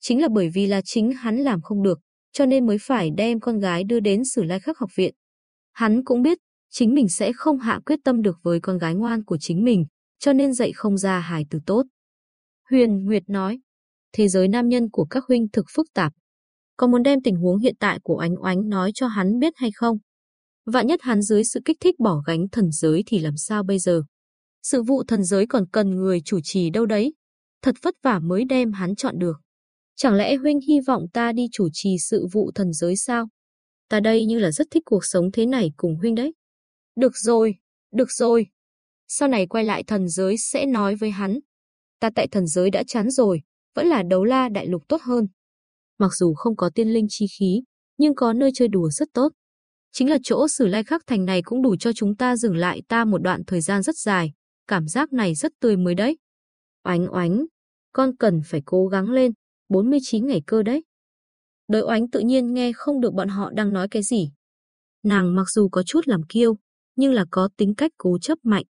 S1: Chính là bởi vì là chính hắn làm không được, cho nên mới phải đem con gái đưa đến Sử Lai Khắc học viện. Hắn cũng biết, chính mình sẽ không hạ quyết tâm được với con gái ngoan của chính mình, cho nên dạy không ra hài tử tốt. Huyền Nguyệt nói, thế giới nam nhân của các huynh thực phức tạp. Có muốn đem tình huống hiện tại của ánh oánh nói cho hắn biết hay không? Vạn nhất hắn dưới sự kích thích bỏ gánh thần giới thì làm sao bây giờ? Sự vụ thần giới còn cần người chủ trì đâu đấy? Thật vất vả mới đem hắn chọn được. Chẳng lẽ huynh hy vọng ta đi chủ trì sự vụ thần giới sao? Ta đây như là rất thích cuộc sống thế này cùng huynh đấy. Được rồi, được rồi. Sau này quay lại thần giới sẽ nói với hắn ta tại thần giới đã chán rồi, vẫn là đấu la đại lục tốt hơn. Mặc dù không có tiên linh chi khí, nhưng có nơi chơi đùa rất tốt. Chính là chỗ sử lai khắc thành này cũng đủ cho chúng ta dừng lại ta một đoạn thời gian rất dài, cảm giác này rất tươi mới đấy. Oánh oánh, con cần phải cố gắng lên, 49 ngày cơ đấy. Đới oánh tự nhiên nghe không được bọn họ đang nói cái gì. Nàng mặc dù có chút làm kiêu, nhưng là có tính cách cố chấp mạnh,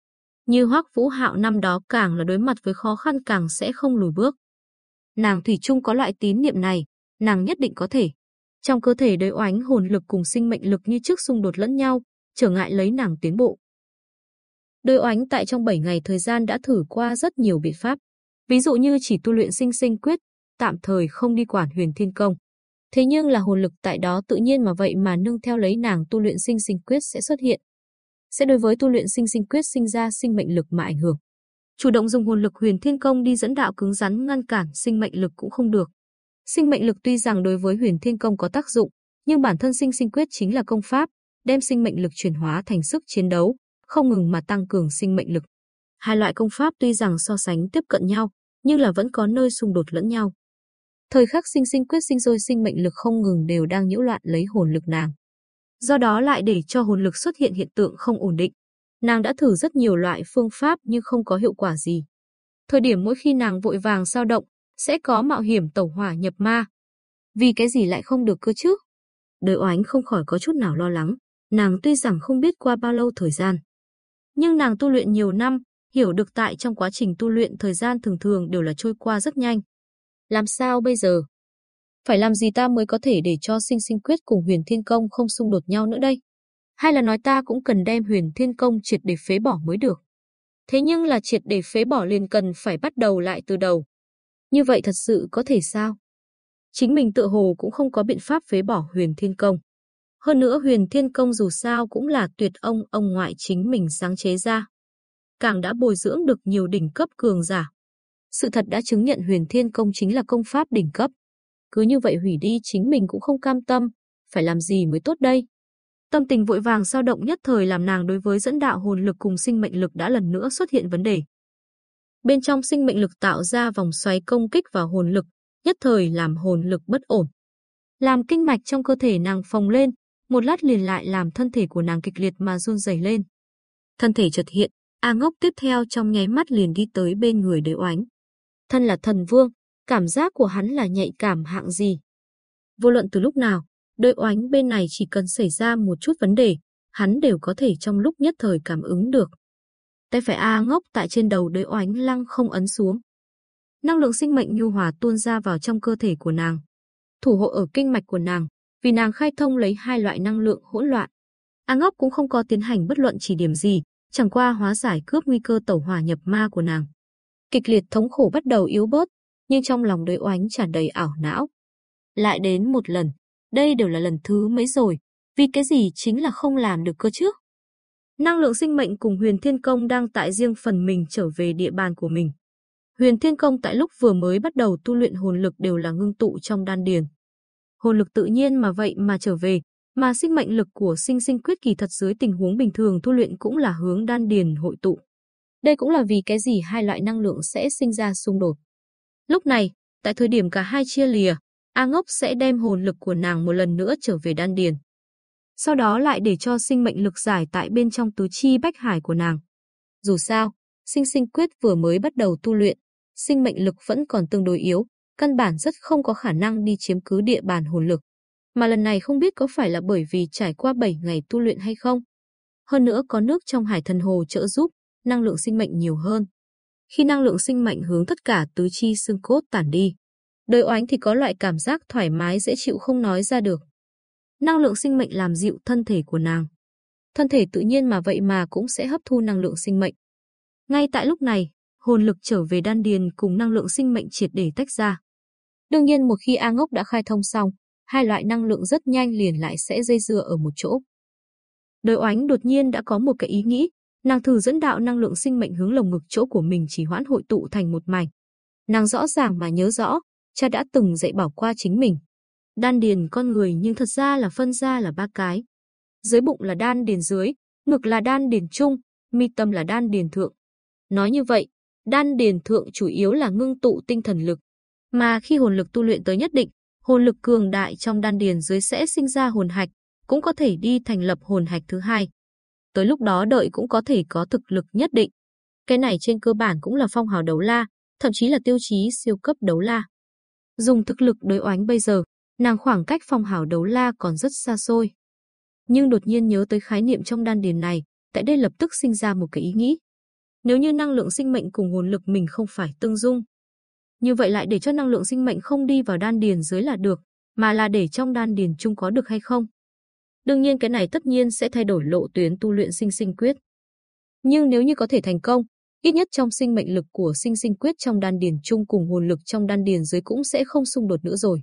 S1: như Hoắc Vũ Hạo năm đó càng là đối mặt với khó khăn càng sẽ không lùi bước. Nàng thủy chung có loại tín niệm này, nàng nhất định có thể. Trong cơ thể đối oánh hồn lực cùng sinh mệnh lực như trước xung đột lẫn nhau, trở ngại lấy nàng tiến bộ. Đôi oánh tại trong 7 ngày thời gian đã thử qua rất nhiều biện pháp, ví dụ như chỉ tu luyện sinh sinh quyết, tạm thời không đi quản huyền thiên công. Thế nhưng là hồn lực tại đó tự nhiên mà vậy mà nương theo lấy nàng tu luyện sinh sinh quyết sẽ xuất hiện. Sẽ đối với tu luyện sinh sinh quyết sinh ra sinh mệnh lực mà ảnh hưởng. Chủ động dùng hồn lực huyền thiên công đi dẫn đạo cứng rắn ngăn cản sinh mệnh lực cũng không được. Sinh mệnh lực tuy rằng đối với huyền thiên công có tác dụng, nhưng bản thân sinh sinh quyết chính là công pháp, đem sinh mệnh lực chuyển hóa thành sức chiến đấu, không ngừng mà tăng cường sinh mệnh lực. Hai loại công pháp tuy rằng so sánh tiếp cận nhau, nhưng là vẫn có nơi xung đột lẫn nhau. Thời khắc sinh sinh quyết sinh rồi sinh mệnh lực không ngừng đều đang nhiễu loạn lấy hồn lực nàng. Do đó lại để cho hồn lực xuất hiện hiện tượng không ổn định. Nàng đã thử rất nhiều loại phương pháp nhưng không có hiệu quả gì. Thời điểm mỗi khi nàng vội vàng sao động, sẽ có mạo hiểm tẩu hỏa nhập ma. Vì cái gì lại không được cơ chứ? Đời oánh không khỏi có chút nào lo lắng. Nàng tuy rằng không biết qua bao lâu thời gian, nhưng nàng tu luyện nhiều năm, hiểu được tại trong quá trình tu luyện thời gian thường thường đều là trôi qua rất nhanh. Làm sao bây giờ? Phải làm gì ta mới có thể để cho sinh sinh quyết cùng huyền thiên công không xung đột nhau nữa đây? Hay là nói ta cũng cần đem huyền thiên công triệt để phế bỏ mới được? Thế nhưng là triệt để phế bỏ liền cần phải bắt đầu lại từ đầu. Như vậy thật sự có thể sao? Chính mình tự hồ cũng không có biện pháp phế bỏ huyền thiên công. Hơn nữa huyền thiên công dù sao cũng là tuyệt ông ông ngoại chính mình sáng chế ra. Càng đã bồi dưỡng được nhiều đỉnh cấp cường giả. Sự thật đã chứng nhận huyền thiên công chính là công pháp đỉnh cấp. Cứ như vậy hủy đi chính mình cũng không cam tâm, phải làm gì mới tốt đây? Tâm tình vội vàng dao động nhất thời làm nàng đối với dẫn đạo hồn lực cùng sinh mệnh lực đã lần nữa xuất hiện vấn đề. Bên trong sinh mệnh lực tạo ra vòng xoáy công kích vào hồn lực, nhất thời làm hồn lực bất ổn. Làm kinh mạch trong cơ thể nàng phồng lên, một lát liền lại làm thân thể của nàng kịch liệt mà run rẩy lên. Thân thể chợt hiện, A Ngốc tiếp theo trong nháy mắt liền đi tới bên người Đế Oánh. Thân là thần vương, cảm giác của hắn là nhạy cảm hạng gì? Vô luận từ lúc nào, Đế Oánh bên này chỉ cần xảy ra một chút vấn đề, hắn đều có thể trong lúc nhất thời cảm ứng được. Tay phải A Ngốc tại trên đầu Đế Oánh lăng không ấn xuống. Năng lượng sinh mệnh nhu hòa tuôn ra vào trong cơ thể của nàng, thủ hộ ở kinh mạch của nàng, vì nàng khai thông lấy hai loại năng lượng hỗn loạn. A Ngốc cũng không có tiến hành bất luận chỉ điểm gì, chẳng qua hóa giải cướp nguy cơ tẩu hỏa nhập ma của nàng. Kịch liệt thống khổ bắt đầu yếu bớt, nhưng trong lòng đối oánh tràn đầy ảo não. Lại đến một lần, đây đều là lần thứ mấy rồi, vì cái gì chính là không làm được cơ chứ? Năng lượng sinh mệnh cùng Huyền Thiên Công đang tại riêng phần mình trở về địa bàn của mình. Huyền Thiên Công tại lúc vừa mới bắt đầu tu luyện hồn lực đều là ngưng tụ trong đan điền hồn lực tự nhiên mà vậy mà trở về, mà sinh mệnh lực của sinh sinh quyết kỳ thật dưới tình huống bình thường tu luyện cũng là hướng đan điền hội tụ. Đây cũng là vì cái gì hai loại năng lượng sẽ sinh ra xung đột. Lúc này, tại thời điểm cả hai chia lìa, A Ngốc sẽ đem hồn lực của nàng một lần nữa trở về đan điền. Sau đó lại để cho sinh mệnh lực giải tại bên trong tứ chi bách hải của nàng. Dù sao, sinh sinh quyết vừa mới bắt đầu tu luyện, sinh mệnh lực vẫn còn tương đối yếu, căn bản rất không có khả năng đi chiếm cứ địa bàn hồn lực. Mà lần này không biết có phải là bởi vì trải qua 7 ngày tu luyện hay không. Hơn nữa có nước trong hải thần hồ trợ giúp, năng lượng sinh mệnh nhiều hơn. Khi năng lượng sinh mệnh hướng tất cả tứ chi xương cốt tản đi, đời oánh thì có loại cảm giác thoải mái dễ chịu không nói ra được. Năng lượng sinh mệnh làm dịu thân thể của nàng. Thân thể tự nhiên mà vậy mà cũng sẽ hấp thu năng lượng sinh mệnh. Ngay tại lúc này, hồn lực trở về đan điền cùng năng lượng sinh mệnh triệt để tách ra. Đương nhiên một khi A Ngốc đã khai thông xong, hai loại năng lượng rất nhanh liền lại sẽ dây dưa ở một chỗ. Đời oánh đột nhiên đã có một cái ý nghĩ, nàng thử dẫn đạo năng lượng sinh mệnh hướng lồng ngực chỗ của mình chỉ hoãn hội tụ thành một mảnh. Nàng rõ ràng mà nhớ rõ, cha đã từng dạy bảo qua chính mình. Đan điền con người nhưng thật ra là phân ra là ba cái. Dưới bụng là đan điền dưới, ngực là đan điền trung, mi tâm là đan điền thượng. Nói như vậy, đan điền thượng chủ yếu là ngưng tụ tinh thần lực, mà khi hồn lực tu luyện tới nhất định, hồn lực cường đại trong đan điền dưới sẽ sinh ra hồn hạch, cũng có thể đi thành lập hồn hạch thứ hai. Tới lúc đó đợi cũng có thể có thực lực nhất định. Cái này trên cơ bản cũng là phong hào đấu la, thậm chí là tiêu chí siêu cấp đấu la. Dùng thực lực đối oánh bây giờ, nàng khoảng cách phong hào đấu la còn rất xa xôi. Nhưng đột nhiên nhớ tới khái niệm trong đan điền này, tại đây lập tức sinh ra một cái ý nghĩ. Nếu như năng lượng sinh mệnh cùng hồn lực mình không phải tương dung, như vậy lại để cho năng lượng sinh mệnh không đi vào đan điền dưới là được, mà là để trong đan điền chung có được hay không? Đương nhiên cái này tất nhiên sẽ thay đổi lộ tuyến tu luyện sinh sinh quyết. Nhưng nếu như có thể thành công, ít nhất trong sinh mệnh lực của sinh sinh quyết trong đan điền chung cùng hồn lực trong đan điền dưới cũng sẽ không xung đột nữa rồi.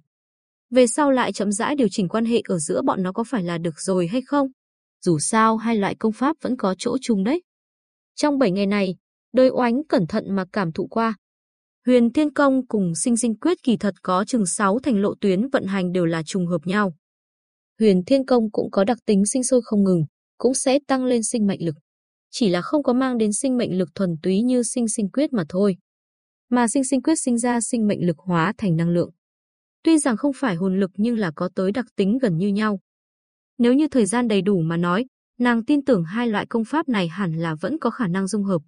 S1: Về sau lại chậm rãi điều chỉnh quan hệ ở giữa bọn nó có phải là được rồi hay không? Dù sao hai loại công pháp vẫn có chỗ chung đấy. Trong 7 ngày này, đôi oánh cẩn thận mà cảm thụ qua. Huyền Thiên Công cùng Sinh Sinh Quyết kỳ thật có chừng 6 thành lộ tuyến vận hành đều là trùng hợp nhau. Huyền Thiên Công cũng có đặc tính sinh sôi không ngừng, cũng sẽ tăng lên sinh mệnh lực. Chỉ là không có mang đến sinh mệnh lực thuần túy như Sinh Sinh Quyết mà thôi. Mà Sinh Sinh Quyết sinh ra sinh mệnh lực hóa thành năng lượng. Tuy rằng không phải hồn lực nhưng là có tới đặc tính gần như nhau. Nếu như thời gian đầy đủ mà nói, nàng tin tưởng hai loại công pháp này hẳn là vẫn có khả năng dung hợp.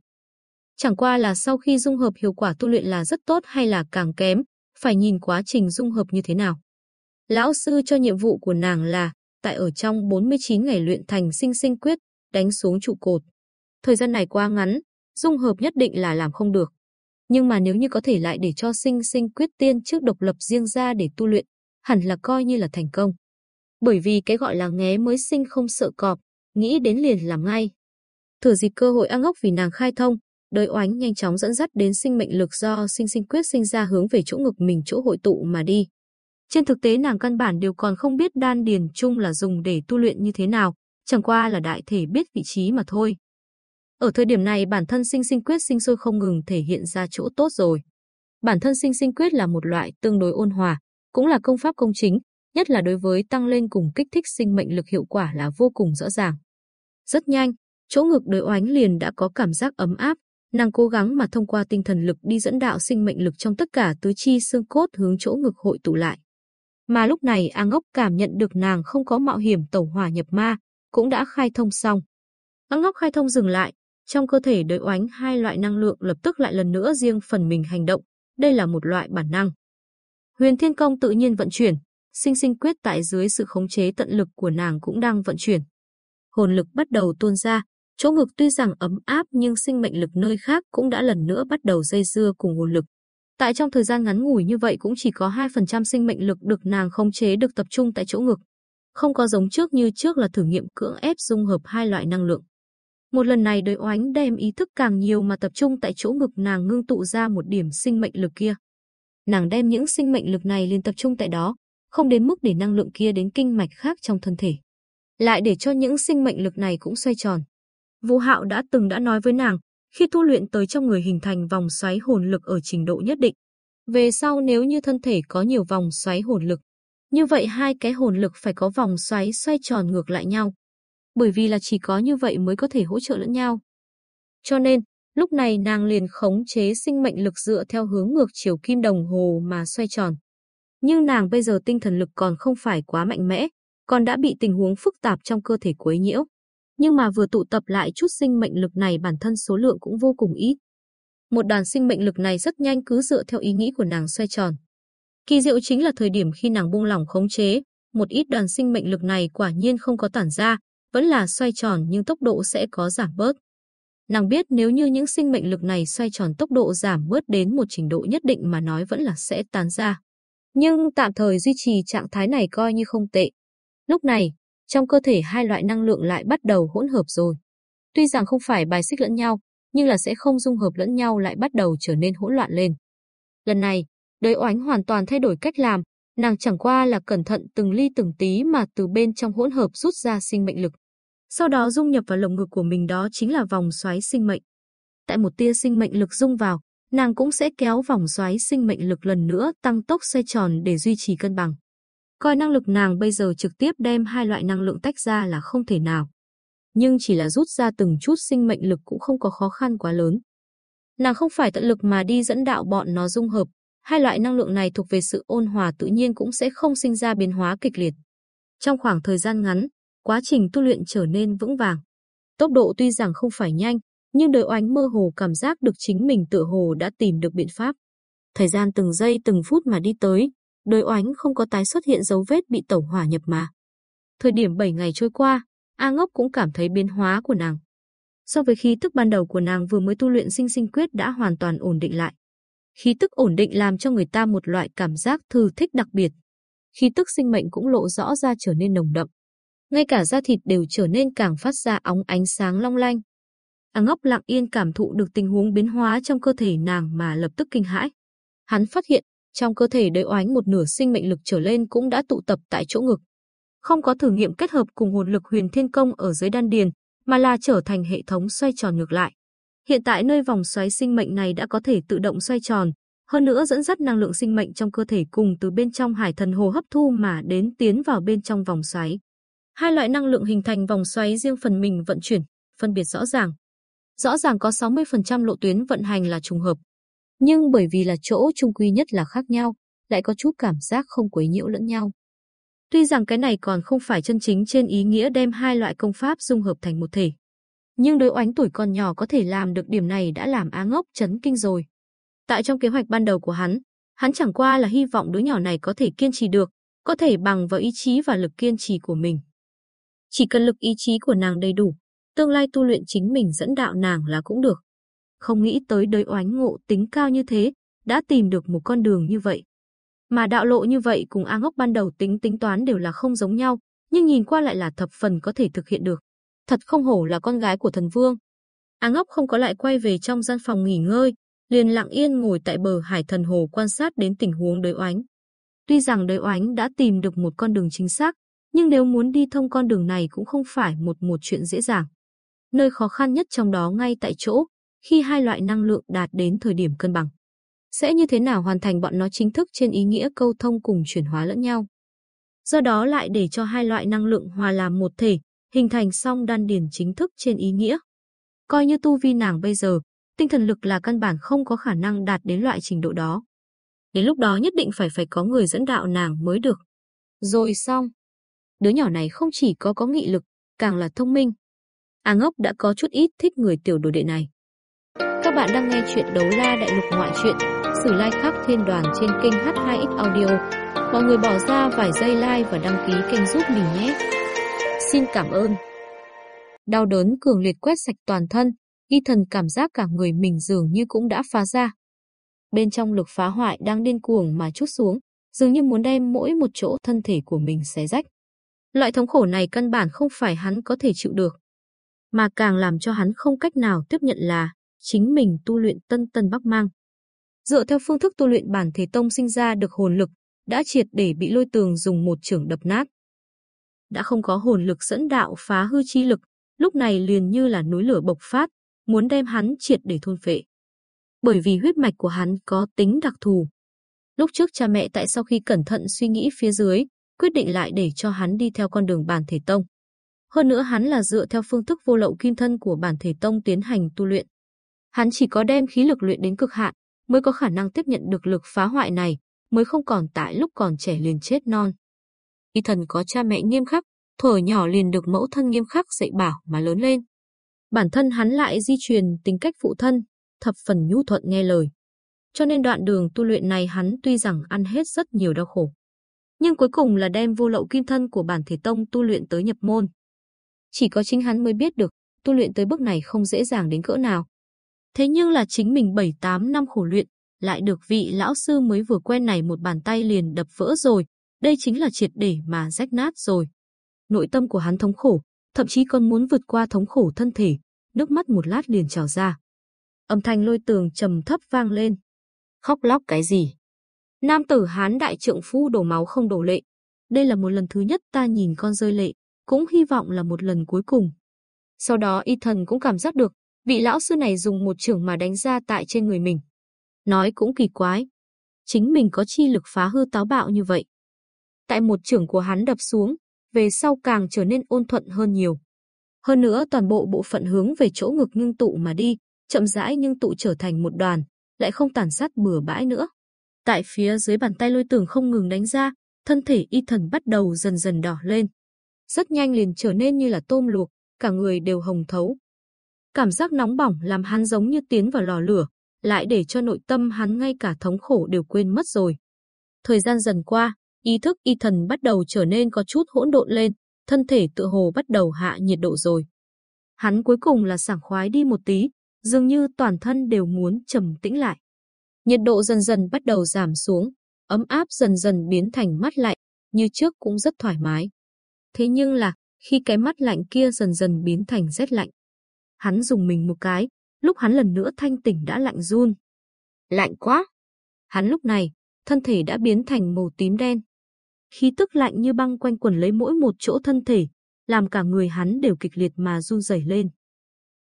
S1: Chẳng qua là sau khi dung hợp hiệu quả tu luyện là rất tốt hay là càng kém, phải nhìn quá trình dung hợp như thế nào. Lão sư cho nhiệm vụ của nàng là tại ở trong 49 ngày luyện thành sinh sinh quyết, đánh xuống trụ cột. Thời gian này quá ngắn, dung hợp nhất định là làm không được. Nhưng mà nếu như có thể lại để cho sinh sinh quyết tiên trước độc lập riêng ra để tu luyện, hẳn là coi như là thành công. Bởi vì cái gọi là nghé mới sinh không sợ cọp, nghĩ đến liền làm ngay. Thừa dịp cơ hội ăn ngốc vì nàng khai thông, đời oánh nhanh chóng dẫn dắt đến sinh mệnh lực do sinh sinh quyết sinh ra hướng về chỗ ngực mình chỗ hội tụ mà đi. Trên thực tế nàng căn bản đều còn không biết đan điền chung là dùng để tu luyện như thế nào, chẳng qua là đại thể biết vị trí mà thôi. Ở thời điểm này bản thân sinh sinh quyết sinh sôi không ngừng thể hiện ra chỗ tốt rồi. Bản thân sinh sinh quyết là một loại tương đối ôn hòa, cũng là công pháp công chính, nhất là đối với tăng lên cùng kích thích sinh mệnh lực hiệu quả là vô cùng rõ ràng. Rất nhanh, chỗ ngực đối oánh liền đã có cảm giác ấm áp, nàng cố gắng mà thông qua tinh thần lực đi dẫn đạo sinh mệnh lực trong tất cả tứ chi xương cốt hướng chỗ ngực hội tụ lại. Mà lúc này A Ngốc cảm nhận được nàng không có mạo hiểm tẩu hỏa nhập ma, cũng đã khai thông xong. A Ngốc khai thông dừng lại, trong cơ thể đời oánh hai loại năng lượng lập tức lại lần nữa riêng phần mình hành động, đây là một loại bản năng. Huyền Thiên Công tự nhiên vận chuyển, sinh sinh quyết tại dưới sự khống chế tận lực của nàng cũng đang vận chuyển. Hồn lực bắt đầu tuôn ra, chỗ ngực tuy rằng ấm áp nhưng sinh mệnh lực nơi khác cũng đã lần nữa bắt đầu dây dưa cùng hồn lực. Tại trong thời gian ngắn ngủi như vậy cũng chỉ có 2% sinh mệnh lực được nàng khống chế được tập trung tại chỗ ngực. Không có giống trước như trước là thử nghiệm cưỡng ép dung hợp hai loại năng lượng. Một lần này đời oánh đem ý thức càng nhiều mà tập trung tại chỗ ngực nàng ngưng tụ ra một điểm sinh mệnh lực kia. Nàng đem những sinh mệnh lực này liên tập trung tại đó, không đến mức để năng lượng kia đến kinh mạch khác trong thân thể. Lại để cho những sinh mệnh lực này cũng xoay tròn. Vũ Hạo đã từng đã nói với nàng, khi tu luyện tới trong người hình thành vòng xoáy hồn lực ở trình độ nhất định. Về sau nếu như thân thể có nhiều vòng xoáy hồn lực, như vậy hai cái hồn lực phải có vòng xoáy xoay tròn ngược lại nhau. Bởi vì là chỉ có như vậy mới có thể hỗ trợ lẫn nhau. Cho nên, lúc này nàng liền khống chế sinh mệnh lực dựa theo hướng ngược chiều kim đồng hồ mà xoay tròn. Nhưng nàng bây giờ tinh thần lực còn không phải quá mạnh mẽ, còn đã bị tình huống phức tạp trong cơ thể quấy nhiễu. Nhưng mà vừa tụ tập lại chút sinh mệnh lực này bản thân số lượng cũng vô cùng ít. Một đàn sinh mệnh lực này rất nhanh cứ dựa theo ý nghĩ của nàng xoay tròn. Kỳ diệu chính là thời điểm khi nàng buông lỏng khống chế, một ít đoàn sinh mệnh lực này quả nhiên không có tản ra, vẫn là xoay tròn nhưng tốc độ sẽ có giảm bớt. Nàng biết nếu như những sinh mệnh lực này xoay tròn tốc độ giảm bớt đến một trình độ nhất định mà nói vẫn là sẽ tán ra. Nhưng tạm thời duy trì trạng thái này coi như không tệ. Lúc này, trong cơ thể hai loại năng lượng lại bắt đầu hỗn hợp rồi. Tuy rằng không phải bài xích lẫn nhau, nhưng là sẽ không dung hợp lẫn nhau lại bắt đầu trở nên hỗn loạn lên. Lần này, đời oánh hoàn toàn thay đổi cách làm, nàng chẳng qua là cẩn thận từng ly từng tí mà từ bên trong hỗn hợp rút ra sinh mệnh lực. Sau đó dung nhập vào lồng ngực của mình đó chính là vòng xoáy sinh mệnh. Tại một tia sinh mệnh lực dung vào, nàng cũng sẽ kéo vòng xoáy sinh mệnh lực lần nữa tăng tốc xoay tròn để duy trì cân bằng. Coi năng lực nàng bây giờ trực tiếp đem hai loại năng lượng tách ra là không thể nào. Nhưng chỉ là rút ra từng chút sinh mệnh lực cũng không có khó khăn quá lớn. Nàng không phải tận lực mà đi dẫn đạo bọn nó dung hợp, hai loại năng lượng này thuộc về sự ôn hòa tự nhiên cũng sẽ không sinh ra biến hóa kịch liệt. Trong khoảng thời gian ngắn, quá trình tu luyện trở nên vững vàng. Tốc độ tuy rằng không phải nhanh, nhưng đời oánh mơ hồ cảm giác được chính mình tựa hồ đã tìm được biện pháp. Thời gian từng giây từng phút mà đi tới, đời oánh không có tái xuất hiện dấu vết bị tẩu hỏa nhập mà. Thời điểm 7 ngày trôi qua, A Ngốc cũng cảm thấy biến hóa của nàng. So với khí tức ban đầu của nàng vừa mới tu luyện sinh sinh quyết đã hoàn toàn ổn định lại. Khí tức ổn định làm cho người ta một loại cảm giác thư thích đặc biệt. Khí tức sinh mệnh cũng lộ rõ ra trở nên nồng đậm ngay cả da thịt đều trở nên càng phát ra óng ánh sáng long lanh. A ngốc lặng yên cảm thụ được tình huống biến hóa trong cơ thể nàng mà lập tức kinh hãi. Hắn phát hiện, trong cơ thể đới oánh một nửa sinh mệnh lực trở lên cũng đã tụ tập tại chỗ ngực. Không có thử nghiệm kết hợp cùng hồn lực huyền thiên công ở dưới đan điền, mà là trở thành hệ thống xoay tròn ngược lại. Hiện tại nơi vòng xoáy sinh mệnh này đã có thể tự động xoay tròn, hơn nữa dẫn dắt năng lượng sinh mệnh trong cơ thể cùng từ bên trong hải thần hồ hấp thu mà đến tiến vào bên trong vòng xoáy. Hai loại năng lượng hình thành vòng xoáy riêng phần mình vận chuyển, phân biệt rõ ràng. Rõ ràng có 60% lộ tuyến vận hành là trùng hợp. Nhưng bởi vì là chỗ trung quy nhất là khác nhau, lại có chút cảm giác không quấy nhiễu lẫn nhau. Tuy rằng cái này còn không phải chân chính trên ý nghĩa đem hai loại công pháp dung hợp thành một thể. Nhưng đối oánh tuổi còn nhỏ có thể làm được điểm này đã làm á ngốc chấn kinh rồi. Tại trong kế hoạch ban đầu của hắn, hắn chẳng qua là hy vọng đứa nhỏ này có thể kiên trì được, có thể bằng vào ý chí và lực kiên trì của mình. Chỉ cần lực ý chí của nàng đầy đủ, tương lai tu luyện chính mình dẫn đạo nàng là cũng được. Không nghĩ tới đời oánh ngộ tính cao như thế, đã tìm được một con đường như vậy. Mà đạo lộ như vậy cùng A Ngốc ban đầu tính tính toán đều là không giống nhau, nhưng nhìn qua lại là thập phần có thể thực hiện được. Thật không hổ là con gái của thần vương. A Ngốc không có lại quay về trong gian phòng nghỉ ngơi, liền lặng yên ngồi tại bờ hải thần hồ quan sát đến tình huống đời oánh. Tuy rằng đời oánh đã tìm được một con đường chính xác, nhưng nếu muốn đi thông con đường này cũng không phải một một chuyện dễ dàng. Nơi khó khăn nhất trong đó ngay tại chỗ, khi hai loại năng lượng đạt đến thời điểm cân bằng. Sẽ như thế nào hoàn thành bọn nó chính thức trên ý nghĩa câu thông cùng chuyển hóa lẫn nhau. Do đó lại để cho hai loại năng lượng hòa làm một thể, hình thành song đan điền chính thức trên ý nghĩa. Coi như tu vi nàng bây giờ, tinh thần lực là căn bản không có khả năng đạt đến loại trình độ đó. Đến lúc đó nhất định phải phải có người dẫn đạo nàng mới được. Rồi xong. Đứa nhỏ này không chỉ có có nghị lực, càng là thông minh. A ngốc đã có chút ít thích người tiểu đồ đệ này. Các bạn đang nghe chuyện đấu la đại lục ngoại truyện, sử lai like khắc thiên đoàn trên kênh H2X Audio. Mọi người bỏ ra vài giây like và đăng ký kênh giúp mình nhé. Xin cảm ơn. Đau đớn cường liệt quét sạch toàn thân, y thần cảm giác cả người mình dường như cũng đã phá ra. Bên trong lực phá hoại đang điên cuồng mà chút xuống, dường như muốn đem mỗi một chỗ thân thể của mình xé rách. Loại thống khổ này căn bản không phải hắn có thể chịu được, mà càng làm cho hắn không cách nào tiếp nhận là chính mình tu luyện tân tân bắc mang. Dựa theo phương thức tu luyện bản thể tông sinh ra được hồn lực, đã triệt để bị lôi tường dùng một chưởng đập nát. Đã không có hồn lực dẫn đạo phá hư chi lực, lúc này liền như là núi lửa bộc phát, muốn đem hắn triệt để thôn phệ. Bởi vì huyết mạch của hắn có tính đặc thù. Lúc trước cha mẹ tại sau khi cẩn thận suy nghĩ phía dưới, quyết định lại để cho hắn đi theo con đường bản thể tông. Hơn nữa hắn là dựa theo phương thức vô lậu kim thân của bản thể tông tiến hành tu luyện. Hắn chỉ có đem khí lực luyện đến cực hạn, mới có khả năng tiếp nhận được lực phá hoại này, mới không còn tại lúc còn trẻ liền chết non. Y thần có cha mẹ nghiêm khắc, thuở nhỏ liền được mẫu thân nghiêm khắc dạy bảo mà lớn lên. Bản thân hắn lại di truyền tính cách phụ thân, thập phần nhu thuận nghe lời. Cho nên đoạn đường tu luyện này hắn tuy rằng ăn hết rất nhiều đau khổ. Nhưng cuối cùng là đem vô lậu kim thân của bản thể tông tu luyện tới nhập môn. Chỉ có chính hắn mới biết được, tu luyện tới bước này không dễ dàng đến cỡ nào. Thế nhưng là chính mình 7-8 năm khổ luyện, lại được vị lão sư mới vừa quen này một bàn tay liền đập vỡ rồi, đây chính là triệt để mà rách nát rồi. Nội tâm của hắn thống khổ, thậm chí còn muốn vượt qua thống khổ thân thể, nước mắt một lát liền trào ra. Âm thanh lôi tường trầm thấp vang lên. Khóc lóc cái gì? Nam tử hán đại trượng phu đổ máu không đổ lệ. Đây là một lần thứ nhất ta nhìn con rơi lệ, cũng hy vọng là một lần cuối cùng. Sau đó y thần cũng cảm giác được, vị lão sư này dùng một trường mà đánh ra tại trên người mình. Nói cũng kỳ quái. Chính mình có chi lực phá hư táo bạo như vậy. Tại một trường của hắn đập xuống, về sau càng trở nên ôn thuận hơn nhiều. Hơn nữa toàn bộ bộ phận hướng về chỗ ngực ngưng tụ mà đi, chậm rãi nhưng tụ trở thành một đoàn, lại không tàn sát bừa bãi nữa. Tại phía dưới bàn tay lôi tường không ngừng đánh ra, thân thể y thần bắt đầu dần dần đỏ lên. Rất nhanh liền trở nên như là tôm luộc, cả người đều hồng thấu. Cảm giác nóng bỏng làm hắn giống như tiến vào lò lửa, lại để cho nội tâm hắn ngay cả thống khổ đều quên mất rồi. Thời gian dần qua, ý thức y thần bắt đầu trở nên có chút hỗn độn lên, thân thể tự hồ bắt đầu hạ nhiệt độ rồi. Hắn cuối cùng là sảng khoái đi một tí, dường như toàn thân đều muốn trầm tĩnh lại. Nhiệt độ dần dần bắt đầu giảm xuống, ấm áp dần dần biến thành mát lạnh, như trước cũng rất thoải mái. Thế nhưng là, khi cái mắt lạnh kia dần dần biến thành rét lạnh. Hắn dùng mình một cái, lúc hắn lần nữa thanh tỉnh đã lạnh run. Lạnh quá! Hắn lúc này, thân thể đã biến thành màu tím đen. Khí tức lạnh như băng quanh quẩn lấy mỗi một chỗ thân thể, làm cả người hắn đều kịch liệt mà run rẩy lên.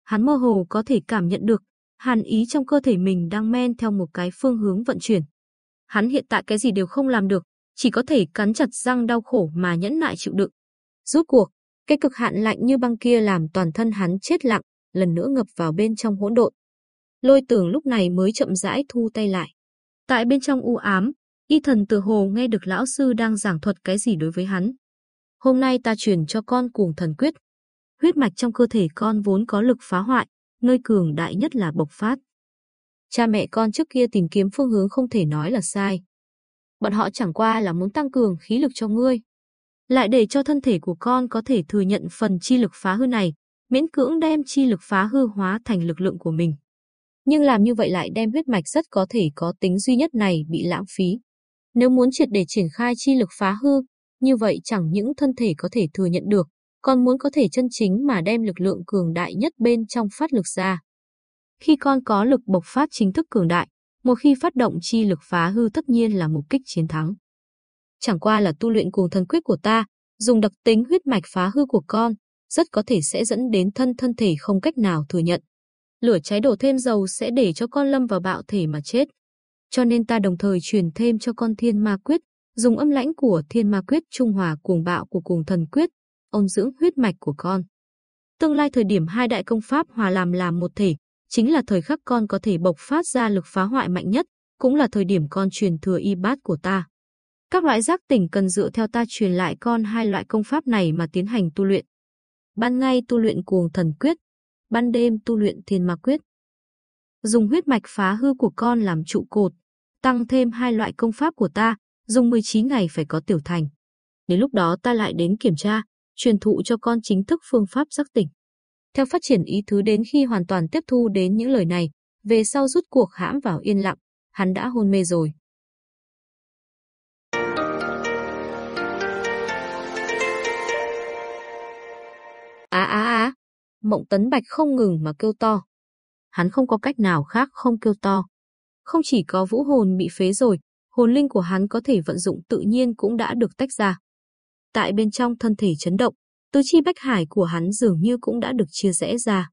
S1: Hắn mơ hồ có thể cảm nhận được, hàn ý trong cơ thể mình đang men theo một cái phương hướng vận chuyển. Hắn hiện tại cái gì đều không làm được, chỉ có thể cắn chặt răng đau khổ mà nhẫn nại chịu đựng. Rốt cuộc, cái cực hạn lạnh như băng kia làm toàn thân hắn chết lặng, lần nữa ngập vào bên trong hỗn độn. Lôi tưởng lúc này mới chậm rãi thu tay lại. Tại bên trong u ám, y thần tự hồ nghe được lão sư đang giảng thuật cái gì đối với hắn. Hôm nay ta truyền cho con cuồng thần quyết. Huyết mạch trong cơ thể con vốn có lực phá hoại, nơi cường đại nhất là bộc phát. Cha mẹ con trước kia tìm kiếm phương hướng không thể nói là sai. Bọn họ chẳng qua là muốn tăng cường khí lực cho ngươi. Lại để cho thân thể của con có thể thừa nhận phần chi lực phá hư này, miễn cưỡng đem chi lực phá hư hóa thành lực lượng của mình. Nhưng làm như vậy lại đem huyết mạch rất có thể có tính duy nhất này bị lãng phí. Nếu muốn triệt để triển khai chi lực phá hư, như vậy chẳng những thân thể có thể thừa nhận được, con muốn có thể chân chính mà đem lực lượng cường đại nhất bên trong phát lực ra. Khi con có lực bộc phát chính thức cường đại, một khi phát động chi lực phá hư tất nhiên là một kích chiến thắng. Chẳng qua là tu luyện cùng thần quyết của ta, dùng đặc tính huyết mạch phá hư của con, rất có thể sẽ dẫn đến thân thân thể không cách nào thừa nhận. Lửa cháy đổ thêm dầu sẽ để cho con lâm vào bạo thể mà chết. Cho nên ta đồng thời truyền thêm cho con thiên ma quyết, dùng âm lãnh của thiên ma quyết trung hòa cuồng bạo của cuồng thần quyết, ôn dưỡng huyết mạch của con. Tương lai thời điểm hai đại công pháp hòa làm làm một thể, chính là thời khắc con có thể bộc phát ra lực phá hoại mạnh nhất, cũng là thời điểm con truyền thừa y bát của ta. Các loại giác tỉnh cần dựa theo ta truyền lại con hai loại công pháp này mà tiến hành tu luyện. Ban ngày tu luyện cuồng thần quyết, ban đêm tu luyện thiên ma quyết. Dùng huyết mạch phá hư của con làm trụ cột, tăng thêm hai loại công pháp của ta, dùng 19 ngày phải có tiểu thành. Đến lúc đó ta lại đến kiểm tra, truyền thụ cho con chính thức phương pháp giác tỉnh. Theo phát triển ý thứ đến khi hoàn toàn tiếp thu đến những lời này, về sau rút cuộc hãm vào yên lặng, hắn đã hôn mê rồi. Á á á, Mộng Tấn Bạch không ngừng mà kêu to. Hắn không có cách nào khác không kêu to. Không chỉ có vũ hồn bị phế rồi, hồn linh của hắn có thể vận dụng tự nhiên cũng đã được tách ra. Tại bên trong thân thể chấn động, tứ chi bách hải của hắn dường như cũng đã được chia rẽ ra.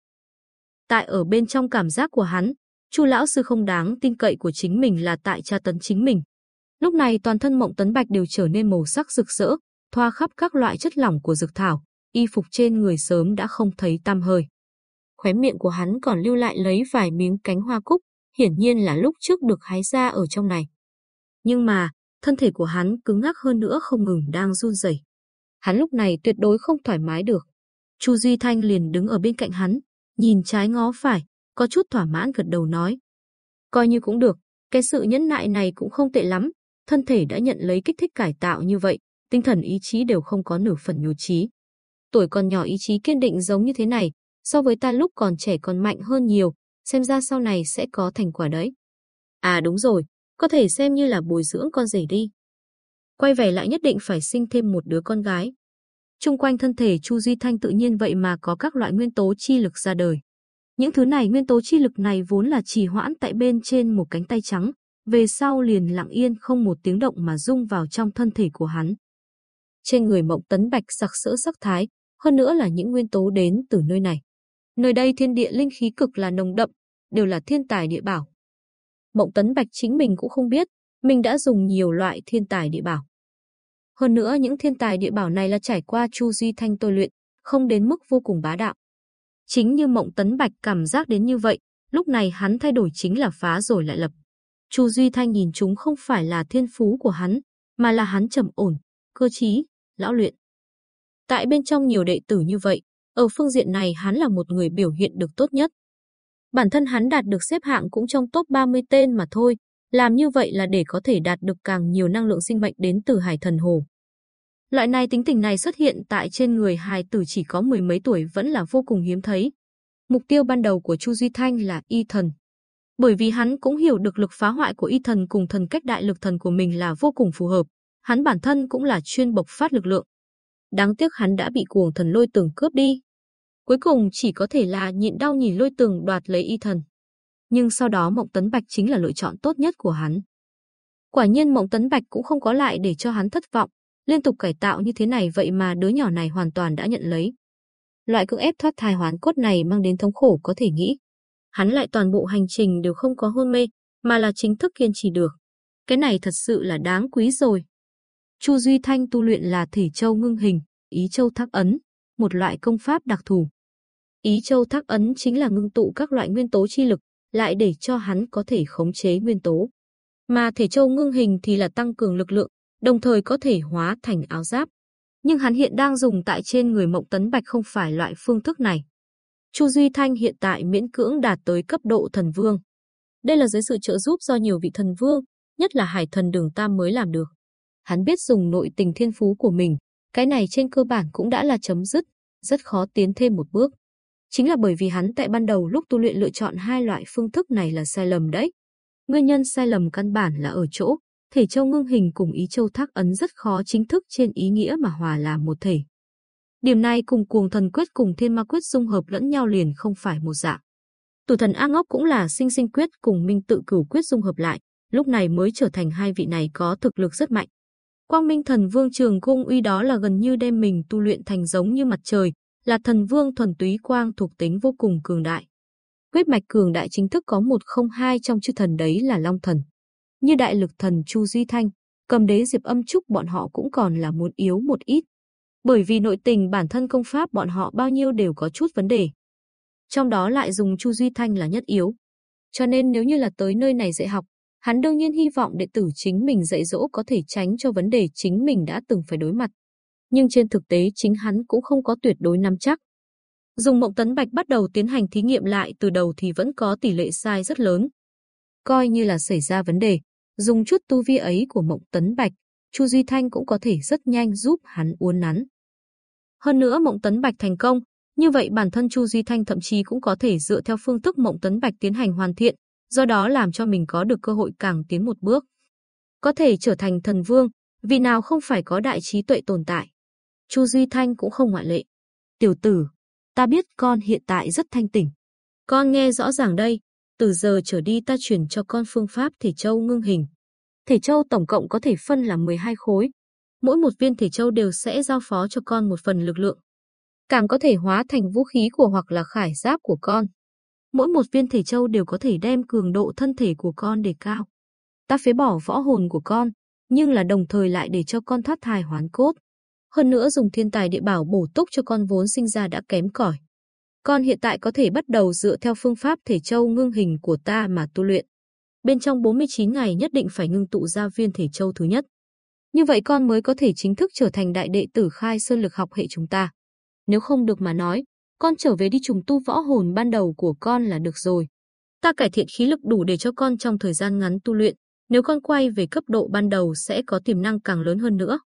S1: Tại ở bên trong cảm giác của hắn, Chu lão sư không đáng tin cậy của chính mình là tại tra tấn chính mình. Lúc này toàn thân Mộng Tấn Bạch đều trở nên màu sắc rực rỡ, thoa khắp các loại chất lỏng của dược thảo, y phục trên người sớm đã không thấy tăm hơi. Khóe miệng của hắn còn lưu lại lấy vài miếng cánh hoa cúc, hiển nhiên là lúc trước được hái ra ở trong này. Nhưng mà, thân thể của hắn cứng ngắc hơn nữa không ngừng đang run rẩy. Hắn lúc này tuyệt đối không thoải mái được. Chu Duy Thanh liền đứng ở bên cạnh hắn, nhìn trái ngó phải, có chút thỏa mãn gật đầu nói. Coi như cũng được, cái sự nhẫn nại này cũng không tệ lắm, thân thể đã nhận lấy kích thích cải tạo như vậy, tinh thần ý chí đều không có nửa phần nhồi trí. Tuổi còn nhỏ ý chí kiên định giống như thế này, so với ta lúc còn trẻ còn mạnh hơn nhiều, xem ra sau này sẽ có thành quả đấy. À đúng rồi, có thể xem như là bồi dưỡng con rể đi. Quay về lại nhất định phải sinh thêm một đứa con gái. Trung quanh thân thể Chu Duy Thanh tự nhiên vậy mà có các loại nguyên tố chi lực ra đời. Những thứ này nguyên tố chi lực này vốn là trì hoãn tại bên trên một cánh tay trắng, về sau liền lặng yên không một tiếng động mà rung vào trong thân thể của hắn. Trên người mộng tấn bạch sặc sỡ sắc thái, hơn nữa là những nguyên tố đến từ nơi này. Nơi đây thiên địa linh khí cực là nồng đậm, đều là thiên tài địa bảo. Mộng tấn bạch chính mình cũng không biết, mình đã dùng nhiều loại thiên tài địa bảo. Hơn nữa những thiên tài địa bảo này là trải qua Chu Duy Thanh tôi luyện, không đến mức vô cùng bá đạo. Chính như Mộng Tấn Bạch cảm giác đến như vậy, lúc này hắn thay đổi chính là phá rồi lại lập. Chu Duy Thanh nhìn chúng không phải là thiên phú của hắn, mà là hắn trầm ổn, cơ trí, lão luyện. Tại bên trong nhiều đệ tử như vậy, ở phương diện này hắn là một người biểu hiện được tốt nhất. Bản thân hắn đạt được xếp hạng cũng trong top 30 tên mà thôi, làm như vậy là để có thể đạt được càng nhiều năng lượng sinh mệnh đến từ hải thần hồ. Loại này tính tình này xuất hiện tại trên người hài tử chỉ có mười mấy tuổi vẫn là vô cùng hiếm thấy. Mục tiêu ban đầu của Chu Duy Thanh là y thần. Bởi vì hắn cũng hiểu được lực phá hoại của y thần cùng thần cách đại lực thần của mình là vô cùng phù hợp. Hắn bản thân cũng là chuyên bộc phát lực lượng. đáng tiếc hắn đã bị cuồng thần lôi tường cướp đi. Cuối cùng chỉ có thể là nhịn đau nhìn lôi tường đoạt lấy y thần. Nhưng sau đó Mộng Tấn Bạch chính là lựa chọn tốt nhất của hắn. Quả nhiên Mộng Tấn Bạch cũng không có lại để cho hắn thất vọng, liên tục cải tạo như thế này vậy mà đứa nhỏ này hoàn toàn đã nhận lấy. Loại cưỡng ép thoát thai hoán cốt này mang đến thống khổ có thể nghĩ. Hắn lại toàn bộ hành trình đều không có hôn mê, mà là chính thức kiên trì được. Cái này thật sự là đáng quý rồi. Chu Duy Thanh tu luyện là thể châu ngưng hình, ý châu thác ấn, một loại công pháp đặc thù. Ý châu thác ấn chính là ngưng tụ các loại nguyên tố chi lực, lại để cho hắn có thể khống chế nguyên tố. Mà thể châu ngưng hình thì là tăng cường lực lượng, đồng thời có thể hóa thành áo giáp. Nhưng hắn hiện đang dùng tại trên người Mộng Tấn Bạch không phải loại phương thức này. Chu Duy Thanh hiện tại miễn cưỡng đạt tới cấp độ thần vương. Đây là dưới sự trợ giúp do nhiều vị thần vương, nhất là hải thần đường Tam mới làm được. Hắn biết dùng nội tình thiên phú của mình, cái này trên cơ bản cũng đã là chấm dứt, rất khó tiến thêm một bước. Chính là bởi vì hắn tại ban đầu lúc tu luyện lựa chọn hai loại phương thức này là sai lầm đấy. Nguyên nhân sai lầm căn bản là ở chỗ, thể châu ngưng hình cùng ý châu thác ấn rất khó chính thức trên ý nghĩa mà hòa làm một thể. Điểm này cùng cuồng thần quyết cùng thiên ma quyết dung hợp lẫn nhau liền không phải một dạng. Tử thần A Ngốc cũng là sinh sinh quyết cùng minh tự cửu quyết dung hợp lại, lúc này mới trở thành hai vị này có thực lực rất mạnh. Quang Minh Thần Vương Trường Cung uy đó là gần như đem mình tu luyện thành giống như mặt trời, là thần vương thuần túy quang thuộc tính vô cùng cường đại. Huyết mạch cường đại chính thức có một không hai trong chư thần đấy là Long Thần. Như đại lực thần Chu Duy Thanh, cầm đế Diệp Âm Trúc bọn họ cũng còn là muốn yếu một ít. Bởi vì nội tình bản thân công pháp bọn họ bao nhiêu đều có chút vấn đề. Trong đó lại dùng Chu Duy Thanh là nhất yếu. Cho nên nếu như là tới nơi này dạy học, hắn đương nhiên hy vọng đệ tử chính mình dạy dỗ có thể tránh cho vấn đề chính mình đã từng phải đối mặt. Nhưng trên thực tế chính hắn cũng không có tuyệt đối nắm chắc. Dùng mộng tấn bạch bắt đầu tiến hành thí nghiệm lại từ đầu thì vẫn có tỷ lệ sai rất lớn. Coi như là xảy ra vấn đề, dùng chút tu vi ấy của mộng tấn bạch, Chu Duy Thanh cũng có thể rất nhanh giúp hắn uốn nắn. Hơn nữa mộng tấn bạch thành công, như vậy bản thân Chu Duy Thanh thậm chí cũng có thể dựa theo phương thức mộng tấn bạch tiến hành hoàn thiện, do đó làm cho mình có được cơ hội càng tiến một bước. Có thể trở thành thần vương, vì nào không phải có đại trí tuệ tồn tại. Chu Duy Thanh cũng không ngoại lệ. Tiểu tử, ta biết con hiện tại rất thanh tỉnh. Con nghe rõ ràng đây, từ giờ trở đi ta truyền cho con phương pháp thể châu ngưng hình. Thể châu tổng cộng có thể phân làm 12 khối. Mỗi một viên thể châu đều sẽ giao phó cho con một phần lực lượng. Càng có thể hóa thành vũ khí của hoặc là khải giáp của con. Mỗi một viên thể châu đều có thể đem cường độ thân thể của con đề cao. Ta phế bỏ võ hồn của con, nhưng là đồng thời lại để cho con thoát thai hoán cốt. Hơn nữa dùng thiên tài địa bảo bổ túc cho con vốn sinh ra đã kém cỏi. Con hiện tại có thể bắt đầu dựa theo phương pháp thể châu ngưng hình của ta mà tu luyện. Bên trong 49 ngày nhất định phải ngưng tụ ra viên thể châu thứ nhất. Như vậy con mới có thể chính thức trở thành đại đệ tử khai sơn lực học hệ chúng ta. Nếu không được mà nói, con trở về đi trùng tu võ hồn ban đầu của con là được rồi. Ta cải thiện khí lực đủ để cho con trong thời gian ngắn tu luyện, nếu con quay về cấp độ ban đầu sẽ có tiềm năng càng lớn hơn nữa.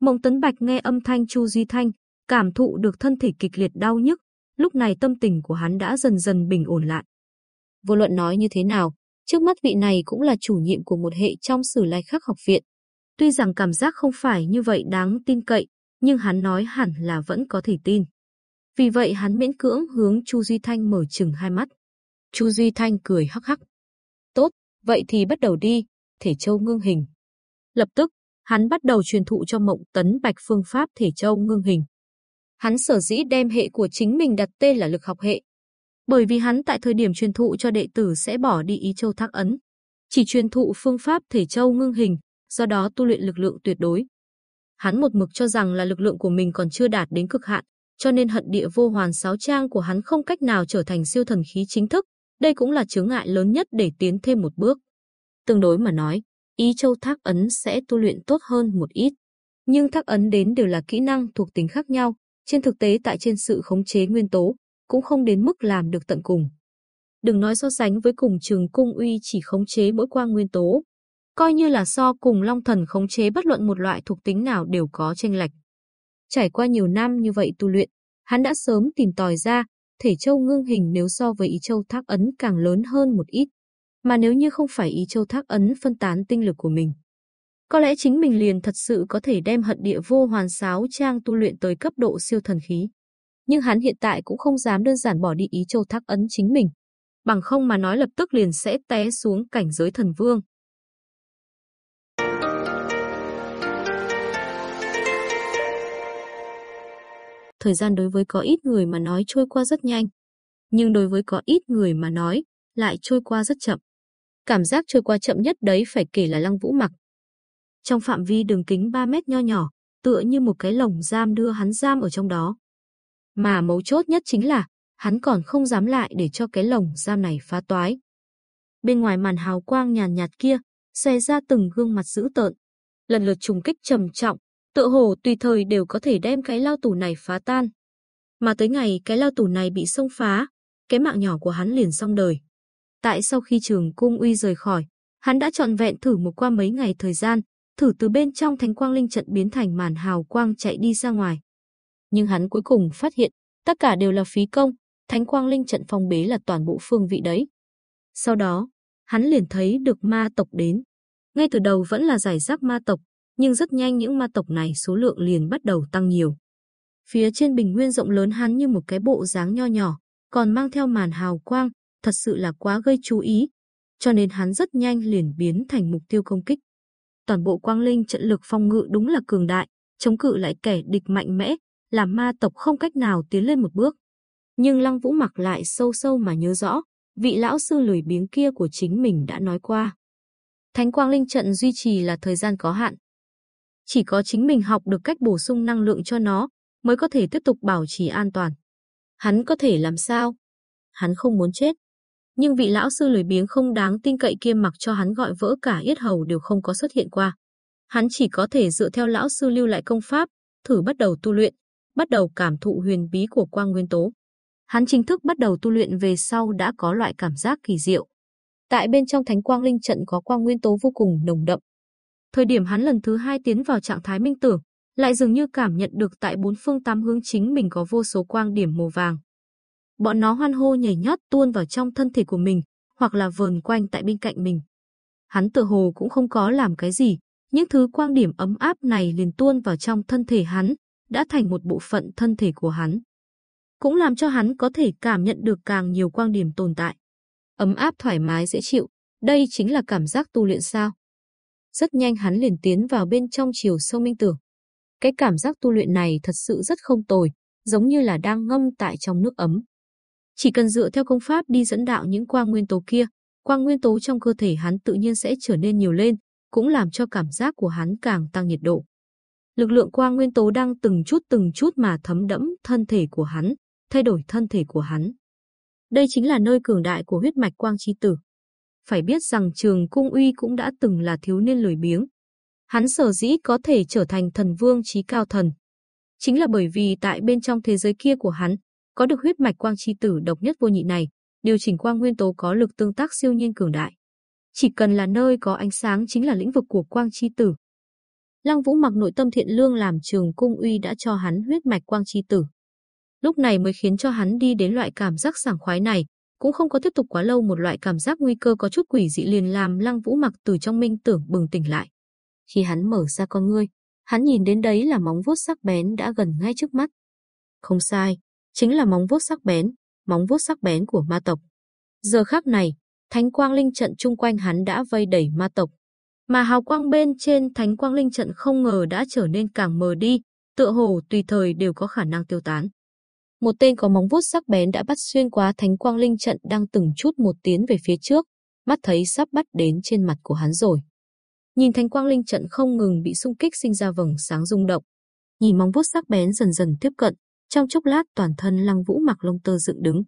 S1: Mộng Tấn Bạch nghe âm thanh Chu Duy Thanh, cảm thụ được thân thể kịch liệt đau nhức, lúc này tâm tình của hắn đã dần dần bình ổn lại. Vô luận nói như thế nào, trước mắt vị này cũng là chủ nhiệm của một hệ trong sử lai khắc học viện. Tuy rằng cảm giác không phải như vậy đáng tin cậy, nhưng hắn nói hẳn là vẫn có thể tin. Vì vậy hắn miễn cưỡng hướng Chu Duy Thanh mở chừng hai mắt. Chu Duy Thanh cười hắc hắc. Tốt, vậy thì bắt đầu đi, thể châu ngưng hình. Lập tức, hắn bắt đầu truyền thụ cho Mộng Tấn Bạch phương pháp thể châu ngưng hình. Hắn sở dĩ đem hệ của chính mình đặt tên là lực học hệ. Bởi vì hắn tại thời điểm truyền thụ cho đệ tử sẽ bỏ đi ý châu thác ấn. Chỉ truyền thụ phương pháp thể châu ngưng hình, do đó tu luyện lực lượng tuyệt đối. Hắn một mực cho rằng là lực lượng của mình còn chưa đạt đến cực hạn, cho nên hận địa vô hoàn sáu trang của hắn không cách nào trở thành siêu thần khí chính thức. Đây cũng là chướng ngại lớn nhất để tiến thêm một bước. Tương đối mà nói, ý châu thác ấn sẽ tu luyện tốt hơn một ít. Nhưng thác ấn đến đều là kỹ năng thuộc tính khác nhau, trên thực tế tại trên sự khống chế nguyên tố, cũng không đến mức làm được tận cùng. Đừng nói so sánh với cùng trường cung uy chỉ khống chế mỗi quang nguyên tố. Coi như là so cùng long thần khống chế bất luận một loại thuộc tính nào đều có tranh lệch. Trải qua nhiều năm như vậy tu luyện, hắn đã sớm tìm tòi ra, thể châu ngưng hình nếu so với ý châu thác ấn càng lớn hơn một ít. Mà nếu như không phải ý châu thác ấn phân tán tinh lực của mình, có lẽ chính mình liền thật sự có thể đem hận địa vô hoàn sáo trang tu luyện tới cấp độ siêu thần khí. Nhưng hắn hiện tại cũng không dám đơn giản bỏ đi ý châu thác ấn chính mình. Bằng không mà nói lập tức liền sẽ té xuống cảnh giới thần vương. Thời gian đối với có ít người mà nói trôi qua rất nhanh. Nhưng đối với có ít người mà nói, lại trôi qua rất chậm. Cảm giác trôi qua chậm nhất đấy phải kể là Lăng Vũ Mặc. Trong phạm vi đường kính 3 mét nho nhỏ, tựa như một cái lồng giam đưa hắn giam ở trong đó. Mà mấu chốt nhất chính là, hắn còn không dám lại để cho cái lồng giam này phá toái. Bên ngoài màn hào quang nhàn nhạt, nhạt kia, xòe ra từng gương mặt dữ tợn, lần lượt trùng kích trầm trọng, tựa hồ tùy thời đều có thể đem cái lao tù này phá tan. Mà tới ngày cái lao tù này bị xông phá, cái mạng nhỏ của hắn liền xong đời. Tại sau khi trường cung uy rời khỏi, hắn đã trọn vẹn thử một qua mấy ngày thời gian, thử từ bên trong thánh quang linh trận biến thành màn hào quang chạy đi ra ngoài. Nhưng hắn cuối cùng phát hiện, tất cả đều là phí công, thánh quang linh trận phong bế là toàn bộ phương vị đấy. Sau đó, hắn liền thấy được ma tộc đến. Ngay từ đầu vẫn là giải rác ma tộc, nhưng rất nhanh những ma tộc này số lượng liền bắt đầu tăng nhiều. Phía trên bình nguyên rộng lớn hắn như một cái bộ dáng nho nhỏ, còn mang theo màn hào quang, thật sự là quá gây chú ý, cho nên hắn rất nhanh liền biến thành mục tiêu công kích. Toàn bộ quang linh trận lực phong ngự đúng là cường đại, chống cự lại kẻ địch mạnh mẽ, làm ma tộc không cách nào tiến lên một bước. Nhưng Lăng Vũ mặc lại sâu sâu mà nhớ rõ, vị lão sư lười biếng kia của chính mình đã nói qua. Thánh quang linh trận duy trì là thời gian có hạn. Chỉ có chính mình học được cách bổ sung năng lượng cho nó, mới có thể tiếp tục bảo trì an toàn. Hắn có thể làm sao? Hắn không muốn chết. Nhưng vị lão sư lười biếng không đáng tin cậy kia mặc cho hắn gọi vỡ cả yết hầu đều không có xuất hiện qua. Hắn chỉ có thể dựa theo lão sư lưu lại công pháp, thử bắt đầu tu luyện, bắt đầu cảm thụ huyền bí của quang nguyên tố. Hắn chính thức bắt đầu tu luyện về sau đã có loại cảm giác kỳ diệu. Tại bên trong thánh quang linh trận có quang nguyên tố vô cùng nồng đậm. Thời điểm hắn lần thứ hai tiến vào trạng thái minh tưởng, lại dường như cảm nhận được tại bốn phương tám hướng chính mình có vô số quang điểm màu vàng. Bọn nó hoan hô nhảy nhót tuôn vào trong thân thể của mình, hoặc là vờn quanh tại bên cạnh mình. Hắn tự hồ cũng không có làm cái gì, những thứ quang điểm ấm áp này liền tuôn vào trong thân thể hắn, đã thành một bộ phận thân thể của hắn. Cũng làm cho hắn có thể cảm nhận được càng nhiều quang điểm tồn tại. Ấm áp thoải mái dễ chịu, đây chính là cảm giác tu luyện sao. Rất nhanh hắn liền tiến vào bên trong chiều sâu minh tưởng. Cái cảm giác tu luyện này thật sự rất không tồi, giống như là đang ngâm tại trong nước ấm. Chỉ cần dựa theo công pháp đi dẫn đạo những quang nguyên tố kia, quang nguyên tố trong cơ thể hắn tự nhiên sẽ trở nên nhiều lên, cũng làm cho cảm giác của hắn càng tăng nhiệt độ. Lực lượng quang nguyên tố đang từng chút từng chút mà thấm đẫm thân thể của hắn, thay đổi thân thể của hắn. Đây chính là nơi cường đại của huyết mạch quang chi tử. Phải biết rằng trường cung uy cũng đã từng là thiếu niên lười biếng, Hắn sở dĩ có thể trở thành thần vương trí cao thần. Chính là bởi vì tại bên trong thế giới kia của hắn, có được huyết mạch quang chi tử độc nhất vô nhị này, điều chỉnh quang nguyên tố có lực tương tác siêu nhiên cường đại. Chỉ cần là nơi có ánh sáng chính là lĩnh vực của quang chi tử. Lăng Vũ mặc nội tâm thiện lương làm trường cung uy đã cho hắn huyết mạch quang chi tử. Lúc này mới khiến cho hắn đi đến loại cảm giác sảng khoái này, cũng không có tiếp tục quá lâu một loại cảm giác nguy cơ có chút quỷ dị liền làm Lăng Vũ mặc từ trong minh tưởng bừng tỉnh lại. Khi hắn mở ra con ngươi, hắn nhìn đến đấy là móng vuốt sắc bén đã gần ngay trước mắt. Không sai, chính là móng vuốt sắc bén, móng vuốt sắc bén của ma tộc. Giờ khắc này, thánh quang linh trận chung quanh hắn đã vây đẩy ma tộc. Mà hào quang bên trên thánh quang linh trận không ngờ đã trở nên càng mờ đi, tựa hồ tùy thời đều có khả năng tiêu tán. Một tên có móng vuốt sắc bén đã bắt xuyên qua thánh quang linh trận đang từng chút một tiến về phía trước, mắt thấy sắp bắt đến trên mặt của hắn rồi. Nhìn thánh quang linh trận không ngừng bị xung kích sinh ra vầng sáng rung động. Nhìn móng vuốt sắc bén dần dần tiếp cận, trong chốc lát toàn thân Lăng Vũ mặc lông tơ dựng đứng.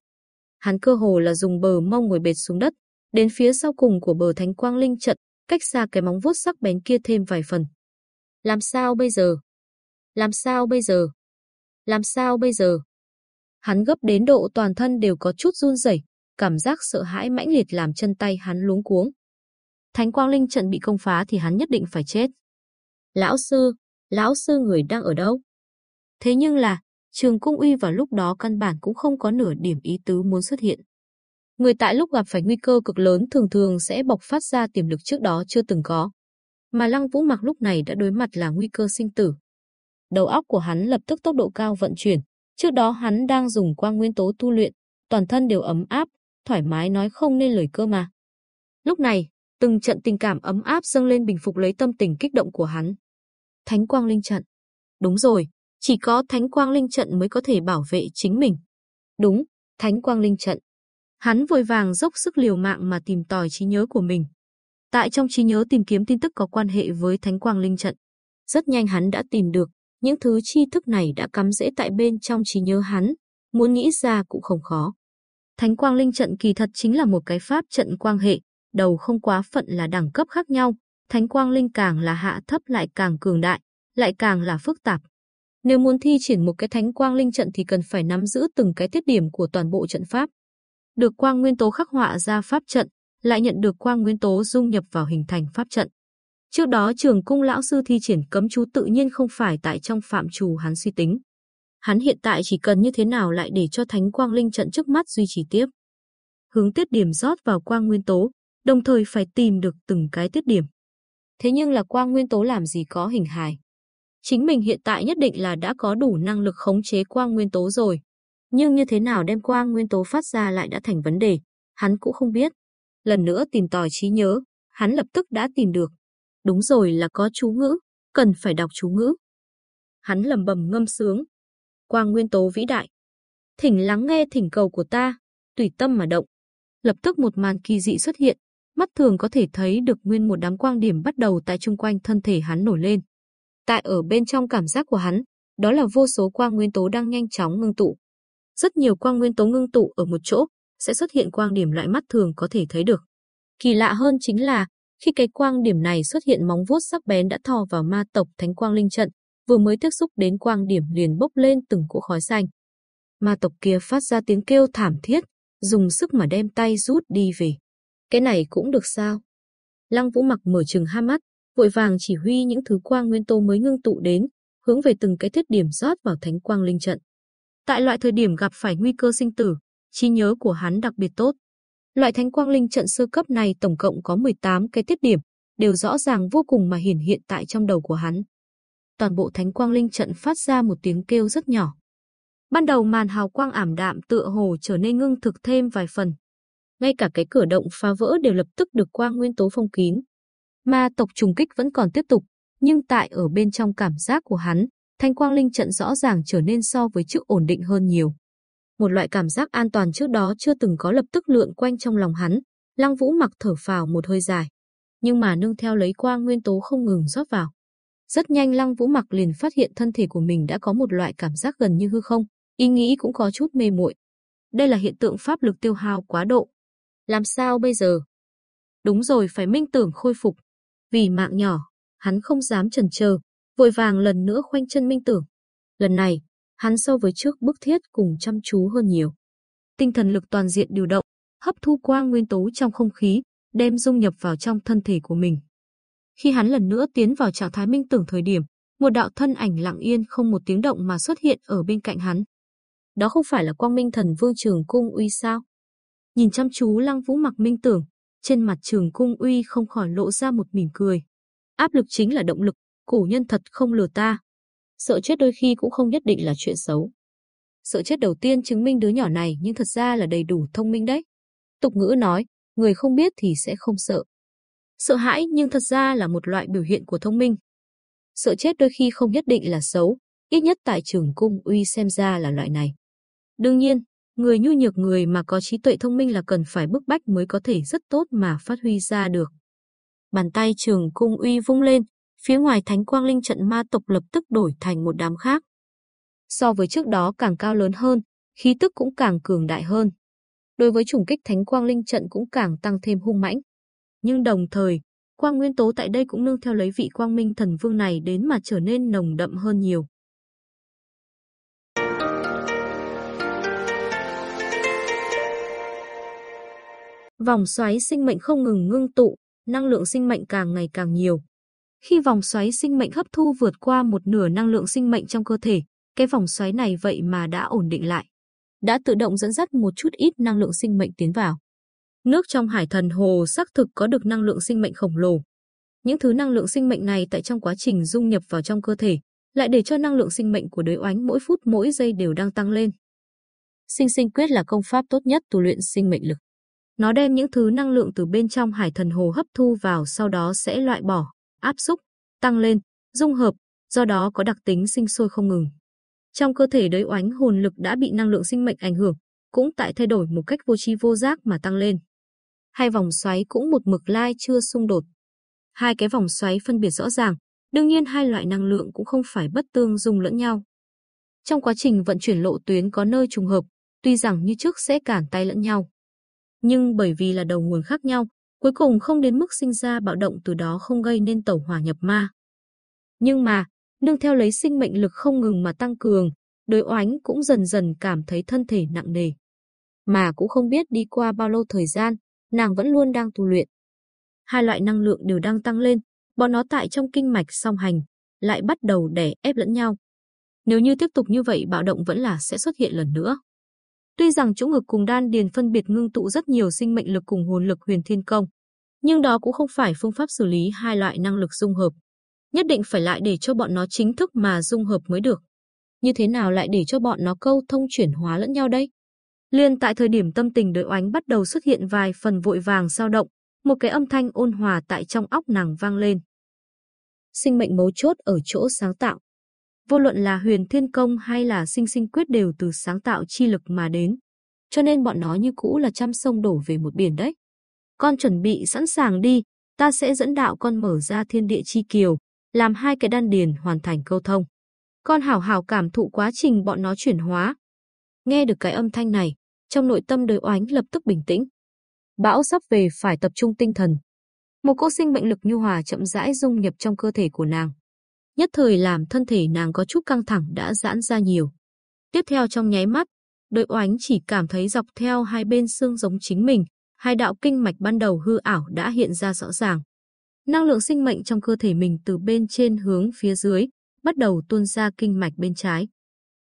S1: Hắn cơ hồ là dùng bờ mông ngồi bệt xuống đất, đến phía sau cùng của bờ thánh quang linh trận, cách xa cái móng vuốt sắc bén kia thêm vài phần. Làm sao bây giờ? Làm sao bây giờ? Làm sao bây giờ? Hắn gấp đến độ toàn thân đều có chút run rẩy, cảm giác sợ hãi mãnh liệt làm chân tay hắn luống cuống. Thánh Quang Linh trận bị công phá thì hắn nhất định phải chết. Lão sư, lão sư người đang ở đâu? Thế nhưng là, Trường Cung Uy vào lúc đó căn bản cũng không có nửa điểm ý tứ muốn xuất hiện. Người tại lúc gặp phải nguy cơ cực lớn thường thường sẽ bộc phát ra tiềm lực trước đó chưa từng có. mà Lăng Vũ Mặc lúc này đã đối mặt là nguy cơ sinh tử. Đầu óc của hắn lập tức tốc độ cao vận chuyển, trước đó hắn đang dùng quang nguyên tố tu luyện, toàn thân đều ấm áp, thoải mái nói không nên lời cơ mà. Lúc này, từng trận tình cảm ấm áp dâng lên bình phục lấy tâm tình kích động của hắn. Thánh quang linh trận. Đúng rồi, chỉ có thánh quang linh trận mới có thể bảo vệ chính mình. Đúng, thánh quang linh trận. Hắn vội vàng dốc sức liều mạng mà tìm tòi trí nhớ của mình. Tại trong trí nhớ tìm kiếm tin tức có quan hệ với thánh quang linh trận. Rất nhanh hắn đã tìm được, những thứ tri thức này đã cắm rễ tại bên trong trí nhớ hắn, muốn nghĩ ra cũng không khó. Thánh quang linh trận kỳ thật chính là một cái pháp trận quang hệ, đầu không quá phận là đẳng cấp khác nhau, thánh quang linh càng là hạ thấp lại càng cường đại, lại càng là phức tạp. Nếu muốn thi triển một cái thánh quang linh trận thì cần phải nắm giữ từng cái tiết điểm của toàn bộ trận pháp. Được quang nguyên tố khắc họa ra pháp trận, lại nhận được quang nguyên tố dung nhập vào hình thành pháp trận. Trước đó trường cung lão sư thi triển cấm chú tự nhiên không phải tại trong phạm trù hắn suy tính. Hắn hiện tại chỉ cần như thế nào lại để cho thánh quang linh trận trước mắt duy trì tiếp. Hướng tiết điểm rót vào quang nguyên tố, đồng thời phải tìm được từng cái tiết điểm. Thế nhưng là quang nguyên tố làm gì có hình hài. Chính mình hiện tại nhất định là đã có đủ năng lực khống chế quang nguyên tố rồi. Nhưng như thế nào đem quang nguyên tố phát ra lại đã thành vấn đề, hắn cũng không biết. Lần nữa tìm tòi trí nhớ, hắn lập tức đã tìm được. Đúng rồi là có chú ngữ, cần phải đọc chú ngữ. Hắn lầm bầm ngâm sướng. Quang nguyên tố vĩ đại. Thỉnh lắng nghe thỉnh cầu của ta, tùy tâm mà động. Lập tức một màn kỳ dị xuất hiện, mắt thường có thể thấy được nguyên một đám quang điểm bắt đầu tại chung quanh thân thể hắn nổi lên. Tại ở bên trong cảm giác của hắn, đó là vô số quang nguyên tố đang nhanh chóng ngưng tụ. Rất nhiều quang nguyên tố ngưng tụ ở một chỗ, sẽ xuất hiện quang điểm loại mắt thường có thể thấy được. Kỳ lạ hơn chính là, khi cái quang điểm này xuất hiện móng vuốt sắc bén đã thò vào ma tộc Thánh Quang Linh Trận, vừa mới tiếp xúc đến quang điểm liền bốc lên từng cỗ khói xanh. Ma tộc kia phát ra tiếng kêu thảm thiết, dùng sức mà đem tay rút đi về. Cái này cũng được sao? Lăng Vũ mặc mở trừng hai mắt, vội vàng chỉ huy những thứ quang nguyên tố mới ngưng tụ đến, hướng về từng cái thiết điểm rót vào thánh quang linh trận. Tại loại thời điểm gặp phải nguy cơ sinh tử, trí nhớ của hắn đặc biệt tốt. Loại thánh quang linh trận sơ cấp này tổng cộng có 18 cái tiết điểm, đều rõ ràng vô cùng mà hiển hiện tại trong đầu của hắn. Toàn bộ thánh quang linh trận phát ra một tiếng kêu rất nhỏ. Ban đầu màn hào quang ảm đạm tựa hồ trở nên ngưng thực thêm vài phần. Ngay cả cái cửa động phá vỡ đều lập tức được quang nguyên tố phong kín. Ma tộc trùng kích vẫn còn tiếp tục, nhưng tại ở bên trong cảm giác của hắn, thanh quang linh trận rõ ràng trở nên so với trước ổn định hơn nhiều. Một loại cảm giác an toàn trước đó chưa từng có lập tức lượn quanh trong lòng hắn, Lăng Vũ mặc thở phào một hơi dài. Nhưng mà nương theo lấy quang nguyên tố không ngừng rót vào. Rất nhanh Lăng Vũ mặc liền phát hiện thân thể của mình đã có một loại cảm giác gần như hư không, ý nghĩ cũng có chút mê muội. Đây là hiện tượng pháp lực tiêu hao quá độ. Làm sao bây giờ? Đúng rồi phải minh tưởng khôi phục. Vì mạng nhỏ, hắn không dám chần chờ, vội vàng lần nữa khoanh chân minh tưởng. Lần này, hắn so với trước bức thiết cùng chăm chú hơn nhiều. Tinh thần lực toàn diện điều động, hấp thu quang nguyên tố trong không khí, đem dung nhập vào trong thân thể của mình. Khi hắn lần nữa tiến vào trạng thái minh tưởng thời điểm, một đạo thân ảnh lặng yên không một tiếng động mà xuất hiện ở bên cạnh hắn. Đó không phải là quang minh thần vương trường cung uy sao? Nhìn chăm chú lăng vũ mặc minh tưởng, trên mặt trường cung uy không khỏi lộ ra một mỉm cười. Áp lực chính là động lực, cổ nhân thật không lừa ta. Sợ chết đôi khi cũng không nhất định là chuyện xấu. Sợ chết đầu tiên chứng minh đứa nhỏ này nhưng thật ra là đầy đủ thông minh đấy. Tục ngữ nói, người không biết thì sẽ không sợ. Sợ hãi nhưng thật ra là một loại biểu hiện của thông minh. Sợ chết đôi khi không nhất định là xấu, ít nhất tại trường cung uy xem ra là loại này. Đương nhiên, người nhu nhược người mà có trí tuệ thông minh là cần phải bức bách mới có thể rất tốt mà phát huy ra được. Bàn tay trường cung uy vung lên, phía ngoài thánh quang linh trận ma tộc lập tức đổi thành một đám khác. So với trước đó càng cao lớn hơn, khí tức cũng càng cường đại hơn. Đối với chủng kích thánh quang linh trận cũng càng tăng thêm hung mãnh. Nhưng đồng thời, quang nguyên tố tại đây cũng nương theo lấy vị quang minh thần vương này đến mà trở nên nồng đậm hơn nhiều. Vòng xoáy sinh mệnh không ngừng ngưng tụ, năng lượng sinh mệnh càng ngày càng nhiều. Khi vòng xoáy sinh mệnh hấp thu vượt qua một nửa năng lượng sinh mệnh trong cơ thể, cái vòng xoáy này vậy mà đã ổn định lại. Đã tự động dẫn dắt một chút ít năng lượng sinh mệnh tiến vào. Nước trong hải thần hồ xác thực có được năng lượng sinh mệnh khổng lồ. Những thứ năng lượng sinh mệnh này tại trong quá trình dung nhập vào trong cơ thể, lại để cho năng lượng sinh mệnh của đới oánh mỗi phút mỗi giây đều đang tăng lên. Sinh sinh quyết là công pháp tốt nhất tu luyện sinh mệnh lực. Nó đem những thứ năng lượng từ bên trong hải thần hồ hấp thu vào sau đó sẽ loại bỏ, áp xúc, tăng lên, dung hợp, do đó có đặc tính sinh sôi không ngừng. Trong cơ thể đới oánh hồn lực đã bị năng lượng sinh mệnh ảnh hưởng, cũng tại thay đổi một cách vô tri vô giác mà tăng lên. Hai vòng xoáy cũng một mực lai chưa xung đột. Hai cái vòng xoáy phân biệt rõ ràng, đương nhiên hai loại năng lượng cũng không phải bất tương dung lẫn nhau. Trong quá trình vận chuyển lộ tuyến có nơi trùng hợp, tuy rằng như trước sẽ cản tay lẫn nhau. Nhưng bởi vì là đầu nguồn khác nhau, cuối cùng không đến mức sinh ra bạo động từ đó không gây nên tẩu hỏa nhập ma. Nhưng mà, nương theo lấy sinh mệnh lực không ngừng mà tăng cường, đối oánh cũng dần dần cảm thấy thân thể nặng nề. Mà cũng không biết đi qua bao lâu thời gian, nàng vẫn luôn đang tu luyện. Hai loại năng lượng đều đang tăng lên, bọn nó tại trong kinh mạch song hành, lại bắt đầu đè ép lẫn nhau. Nếu như tiếp tục như vậy bạo động vẫn là sẽ xuất hiện lần nữa. Tuy rằng chỗ ngực cùng đan điền phân biệt ngưng tụ rất nhiều sinh mệnh lực cùng hồn lực huyền thiên công, nhưng đó cũng không phải phương pháp xử lý hai loại năng lực dung hợp. Nhất định phải lại để cho bọn nó chính thức mà dung hợp mới được. Như thế nào lại để cho bọn nó câu thông chuyển hóa lẫn nhau đây? Liên tại thời điểm tâm tình đợi oánh bắt đầu xuất hiện vài phần vội vàng sao động, một cái âm thanh ôn hòa tại trong óc nàng vang lên. Sinh mệnh mấu chốt ở chỗ sáng tạo. Vô luận là huyền thiên công hay là sinh sinh quyết đều từ sáng tạo chi lực mà đến. Cho nên bọn nó như cũ là trăm sông đổ về một biển đấy. Con chuẩn bị sẵn sàng đi, ta sẽ dẫn đạo con mở ra thiên địa chi kiều, làm hai cái đan điền hoàn thành câu thông. Con hảo hảo cảm thụ quá trình bọn nó chuyển hóa. Nghe được cái âm thanh này, trong nội tâm đời oánh lập tức bình tĩnh. Bão sắp về phải tập trung tinh thần. Một cô sinh mệnh lực nhu hòa chậm rãi dung nhập trong cơ thể của nàng. Nhất thời làm thân thể nàng có chút căng thẳng đã giãn ra nhiều. Tiếp theo trong nháy mắt, đôi oánh chỉ cảm thấy dọc theo hai bên xương giống chính mình, hai đạo kinh mạch ban đầu hư ảo đã hiện ra rõ ràng. Năng lượng sinh mệnh trong cơ thể mình từ bên trên hướng phía dưới, bắt đầu tuôn ra kinh mạch bên trái.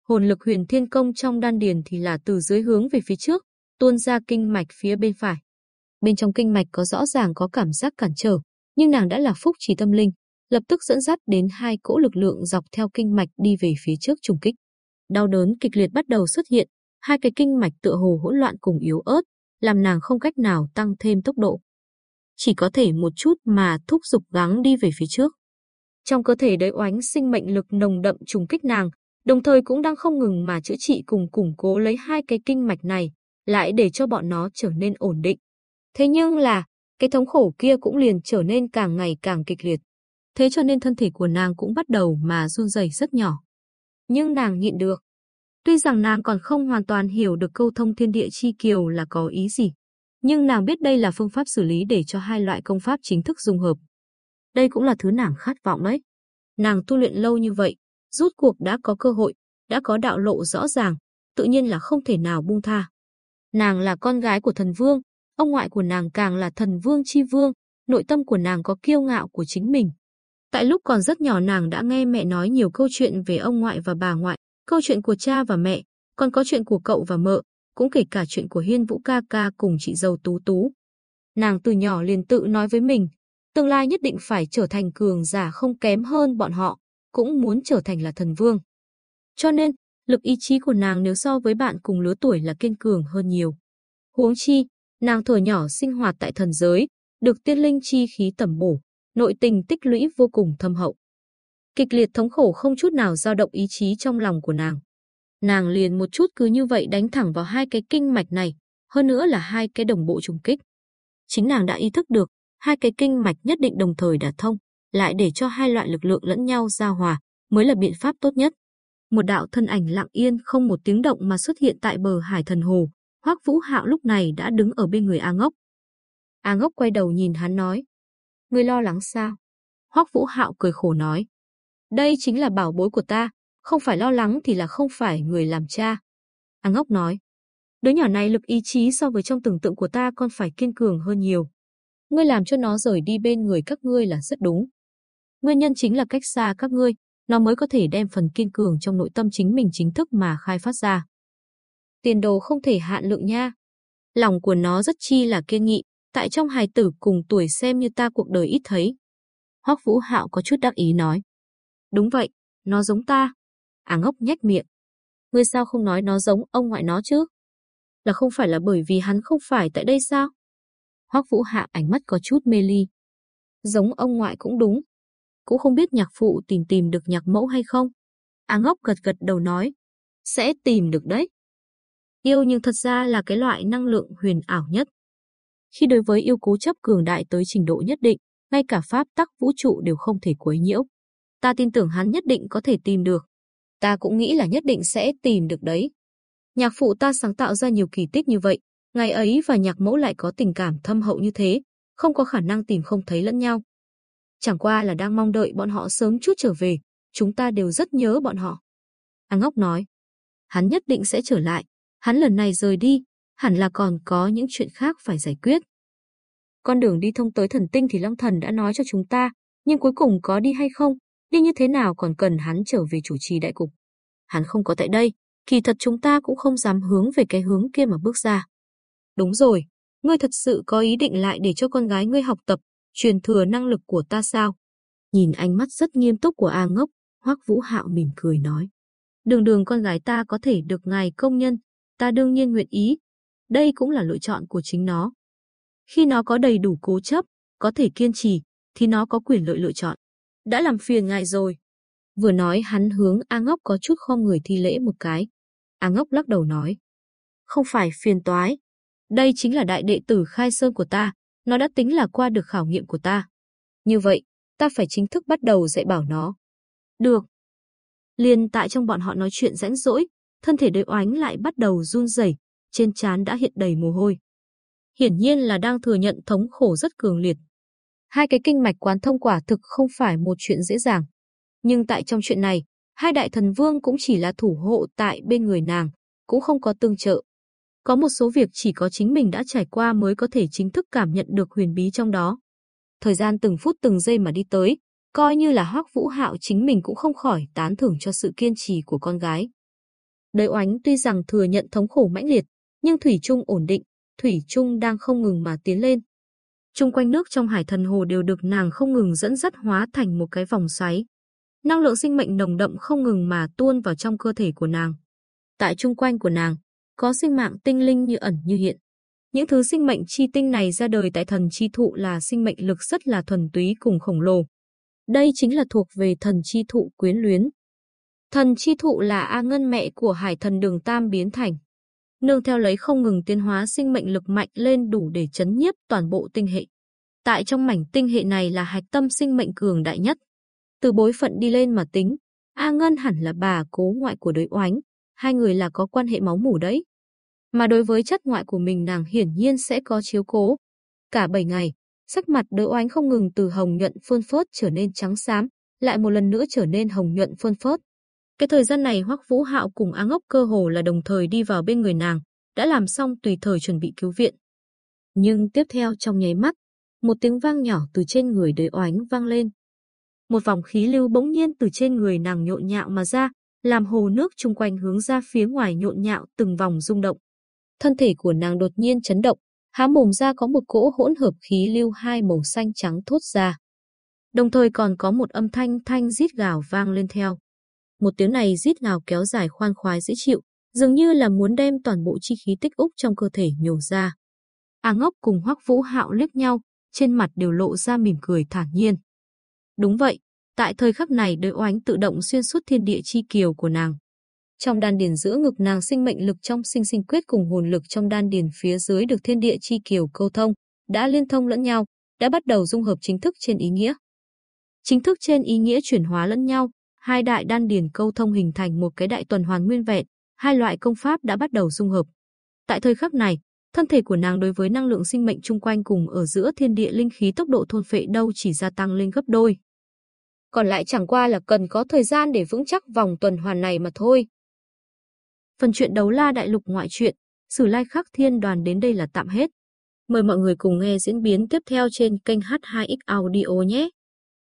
S1: Hồn lực huyền thiên công trong đan điền thì là từ dưới hướng về phía trước, tuôn ra kinh mạch phía bên phải. Bên trong kinh mạch có rõ ràng có cảm giác cản trở, nhưng nàng đã là phúc trì tâm linh, lập tức dẫn dắt đến hai cỗ lực lượng dọc theo kinh mạch đi về phía trước trùng kích. Đau đớn kịch liệt bắt đầu xuất hiện, hai cái kinh mạch tựa hồ hỗn loạn cùng yếu ớt, làm nàng không cách nào tăng thêm tốc độ. Chỉ có thể một chút mà thúc giục gắng đi về phía trước. Trong cơ thể đới oánh sinh mệnh lực nồng đậm trùng kích nàng, đồng thời cũng đang không ngừng mà chữa trị cùng củng cố lấy hai cái kinh mạch này, lại để cho bọn nó trở nên ổn định. Thế nhưng là, cái thống khổ kia cũng liền trở nên càng ngày càng kịch liệt. Thế cho nên thân thể của nàng cũng bắt đầu mà run rẩy rất nhỏ. Nhưng nàng nhịn được. Tuy rằng nàng còn không hoàn toàn hiểu được câu thông thiên địa chi kiều là có ý gì, nhưng nàng biết đây là phương pháp xử lý để cho hai loại công pháp chính thức dung hợp. Đây cũng là thứ nàng khát vọng đấy. Nàng tu luyện lâu như vậy, rút cuộc đã có cơ hội, đã có đạo lộ rõ ràng, tự nhiên là không thể nào buông tha. Nàng là con gái của thần vương, ông ngoại của nàng càng là thần vương chi vương, nội tâm của nàng có kiêu ngạo của chính mình. Tại lúc còn rất nhỏ nàng đã nghe mẹ nói nhiều câu chuyện về ông ngoại và bà ngoại, câu chuyện của cha và mẹ, còn có chuyện của cậu và mợ, cũng kể cả chuyện của Hiên Vũ ca ca cùng chị dâu Tú Tú. Nàng từ nhỏ liền tự nói với mình, tương lai nhất định phải trở thành cường giả không kém hơn bọn họ, cũng muốn trở thành là thần vương. Cho nên, lực ý chí của nàng nếu so với bạn cùng lứa tuổi là kiên cường hơn nhiều. Huống chi, nàng thuở nhỏ sinh hoạt tại thần giới, được tiên linh chi khí tẩm bổ, nội tình tích lũy vô cùng thâm hậu. Kịch liệt thống khổ không chút nào dao động ý chí trong lòng của nàng. Nàng liền một chút cứ như vậy đánh thẳng vào hai cái kinh mạch này, hơn nữa là hai cái đồng bộ trùng kích. Chính nàng đã ý thức được, hai cái kinh mạch nhất định đồng thời đã thông, lại để cho hai loại lực lượng lẫn nhau giao hòa, mới là biện pháp tốt nhất. Một đạo thân ảnh lặng yên không một tiếng động mà xuất hiện tại bờ hải thần hồ, Hoắc Vũ Hạo lúc này đã đứng ở bên người A Ngốc. A Ngốc quay đầu nhìn hắn nói, Ngươi lo lắng sao? Hoắc Vũ Hạo cười khổ nói, đây chính là bảo bối của ta, không phải lo lắng thì là không phải người làm cha. A Ngốc nói, đứa nhỏ này lực ý chí so với trong tưởng tượng của ta còn phải kiên cường hơn nhiều. Ngươi làm cho nó rời đi bên người các ngươi là rất đúng. Nguyên nhân chính là cách xa các ngươi, nó mới có thể đem phần kiên cường trong nội tâm chính mình chính thức mà khai phát ra. Tiền đồ không thể hạn lượng nha. Lòng của nó rất chi là kiên nghị, tại trong hài tử cùng tuổi xem như ta cuộc đời ít thấy. Hoắc Vũ Hạo có chút đắc ý nói. Đúng vậy, nó giống ta. À ngốc nhếch miệng. Ngươi sao không nói nó giống ông ngoại nó chứ? Là không phải là bởi vì hắn không phải tại đây sao? Hoắc Vũ Hạ ánh mắt có chút mê ly. Giống ông ngoại cũng đúng. Cũng không biết nhạc phụ tìm tìm được nhạc mẫu hay không. À ngốc gật gật đầu nói. Sẽ tìm được đấy. Yêu nhưng thật ra là cái loại năng lượng huyền ảo nhất. Khi đối với yêu cố chấp cường đại tới trình độ nhất định, ngay cả pháp tắc vũ trụ đều không thể quấy nhiễu. Ta tin tưởng hắn nhất định có thể tìm được. Ta cũng nghĩ là nhất định sẽ tìm được đấy. Nhạc phụ ta sáng tạo ra nhiều kỳ tích như vậy, ngày ấy và nhạc mẫu lại có tình cảm thâm hậu như thế, không có khả năng tìm không thấy lẫn nhau. Chẳng qua là đang mong đợi bọn họ sớm chút trở về, chúng ta đều rất nhớ bọn họ. A Ngốc nói, hắn nhất định sẽ trở lại, hắn lần này rời đi, hẳn là còn có những chuyện khác phải giải quyết. Con đường đi thông tới thần tinh thì Long Thần đã nói cho chúng ta, nhưng cuối cùng có đi hay không, đi như thế nào còn cần hắn trở về chủ trì đại cục. Hắn không có tại đây, kỳ thật chúng ta cũng không dám hướng về cái hướng kia mà bước ra. Đúng rồi, ngươi thật sự có ý định lại để cho con gái ngươi học tập, truyền thừa năng lực của ta sao? Nhìn ánh mắt rất nghiêm túc của A ngốc, Hoắc Vũ Hạo mỉm cười nói. Đường đường con gái ta có thể được ngài công nhân, ta đương nhiên nguyện ý. Đây cũng là lựa chọn của chính nó. Khi nó có đầy đủ cố chấp, có thể kiên trì, thì nó có quyền lợi lựa chọn. Đã làm phiền ngài rồi. Vừa nói hắn hướng A Ngốc có chút khom người thi lễ một cái. A Ngốc lắc đầu nói. Không phải phiền toái. Đây chính là đại đệ tử khai sơn của ta. Nó đã tính là qua được khảo nghiệm của ta. Như vậy, ta phải chính thức bắt đầu dạy bảo nó. Được. Liền tại trong bọn họ nói chuyện rãnh rỗi, thân thể đôi oánh lại bắt đầu run rẩy, trên trán đã hiện đầy mồ hôi. Hiển nhiên là đang thừa nhận thống khổ rất cường liệt. Hai cái kinh mạch quán thông quả thực không phải một chuyện dễ dàng. Nhưng tại trong chuyện này, hai đại thần vương cũng chỉ là thủ hộ tại bên người nàng, cũng không có tương trợ. Có một số việc chỉ có chính mình đã trải qua mới có thể chính thức cảm nhận được huyền bí trong đó. Thời gian từng phút từng giây mà đi tới, coi như là Hoắc Vũ Hạo chính mình cũng không khỏi tán thưởng cho sự kiên trì của con gái. Đới oánh tuy rằng thừa nhận thống khổ mãnh liệt, nhưng Thủy Trung ổn định, Thủy Trung đang không ngừng mà tiến lên. Trung quanh nước trong hải thần hồ đều được nàng không ngừng dẫn dắt hóa thành một cái vòng xoáy. Năng lượng sinh mệnh nồng đậm không ngừng mà tuôn vào trong cơ thể của nàng. Tại trung quanh của nàng, có sinh mạng tinh linh như ẩn như hiện. Những thứ sinh mệnh chi tinh này ra đời tại thần chi thụ là sinh mệnh lực rất là thuần túy cùng khổng lồ. Đây chính là thuộc về thần chi thụ quyến luyến. Thần chi thụ là A Ngân mẹ của hải thần đường Tam biến thành. Nương theo lấy không ngừng tiến hóa sinh mệnh lực mạnh lên đủ để chấn nhiếp toàn bộ tinh hệ. Tại trong mảnh tinh hệ này là hạch tâm sinh mệnh cường đại nhất. Từ bối phận đi lên mà tính, A Ngân hẳn là bà cố ngoại của đối oánh, hai người là có quan hệ máu mủ đấy. Mà đối với chất ngoại của mình nàng hiển nhiên sẽ có chiếu cố. Cả 7 ngày, sắc mặt đối oánh không ngừng từ hồng nhuận phơn phớt trở nên trắng xám, lại một lần nữa trở nên hồng nhuận phơn phớt. Cái thời gian này Hoắc Vũ Hạo cùng Á Ngốc cơ hồ là đồng thời đi vào bên người nàng, đã làm xong tùy thời chuẩn bị cứu viện. Nhưng tiếp theo trong nháy mắt, một tiếng vang nhỏ từ trên người đời oánh vang lên. Một vòng khí lưu bỗng nhiên từ trên người nàng nhộn nhạo mà ra, làm hồ nước chung quanh hướng ra phía ngoài nhộn nhạo từng vòng rung động. Thân thể của nàng đột nhiên chấn động, há mồm ra có một cỗ hỗn hợp khí lưu hai màu xanh trắng thốt ra. Đồng thời còn có một âm thanh thanh rít gào vang lên theo. Một tiếng này rít gào kéo dài khoan khoái dễ chịu, dường như là muốn đem toàn bộ chi khí tích úc trong cơ thể nhổ ra. A Ngốc cùng Hoắc Vũ Hạo liếc nhau, trên mặt đều lộ ra mỉm cười thản nhiên. Đúng vậy, tại thời khắc này đôi oánh tự động xuyên suốt thiên địa chi kiều của nàng. Trong đan điền giữa ngực nàng sinh mệnh lực trong sinh sinh quyết cùng hồn lực trong đan điền phía dưới được thiên địa chi kiều câu thông, đã liên thông lẫn nhau, đã bắt đầu dung hợp chính thức trên ý nghĩa. Chính thức trên ý nghĩa chuyển hóa lẫn nhau, hai đại đan điền câu thông hình thành một cái đại tuần hoàn nguyên vẹn, hai loại công pháp đã bắt đầu dung hợp. Tại thời khắc này, thân thể của nàng đối với năng lượng sinh mệnh chung quanh cùng ở giữa thiên địa linh khí tốc độ thôn phệ đâu chỉ gia tăng lên gấp đôi. Còn lại chẳng qua là cần có thời gian để vững chắc vòng tuần hoàn này mà thôi. Phần chuyện đấu la đại lục ngoại truyện, Sử Lai Khắc Thiên Đoàn đến đây là tạm hết. Mời mọi người cùng nghe diễn biến tiếp theo trên kênh H2X Audio nhé.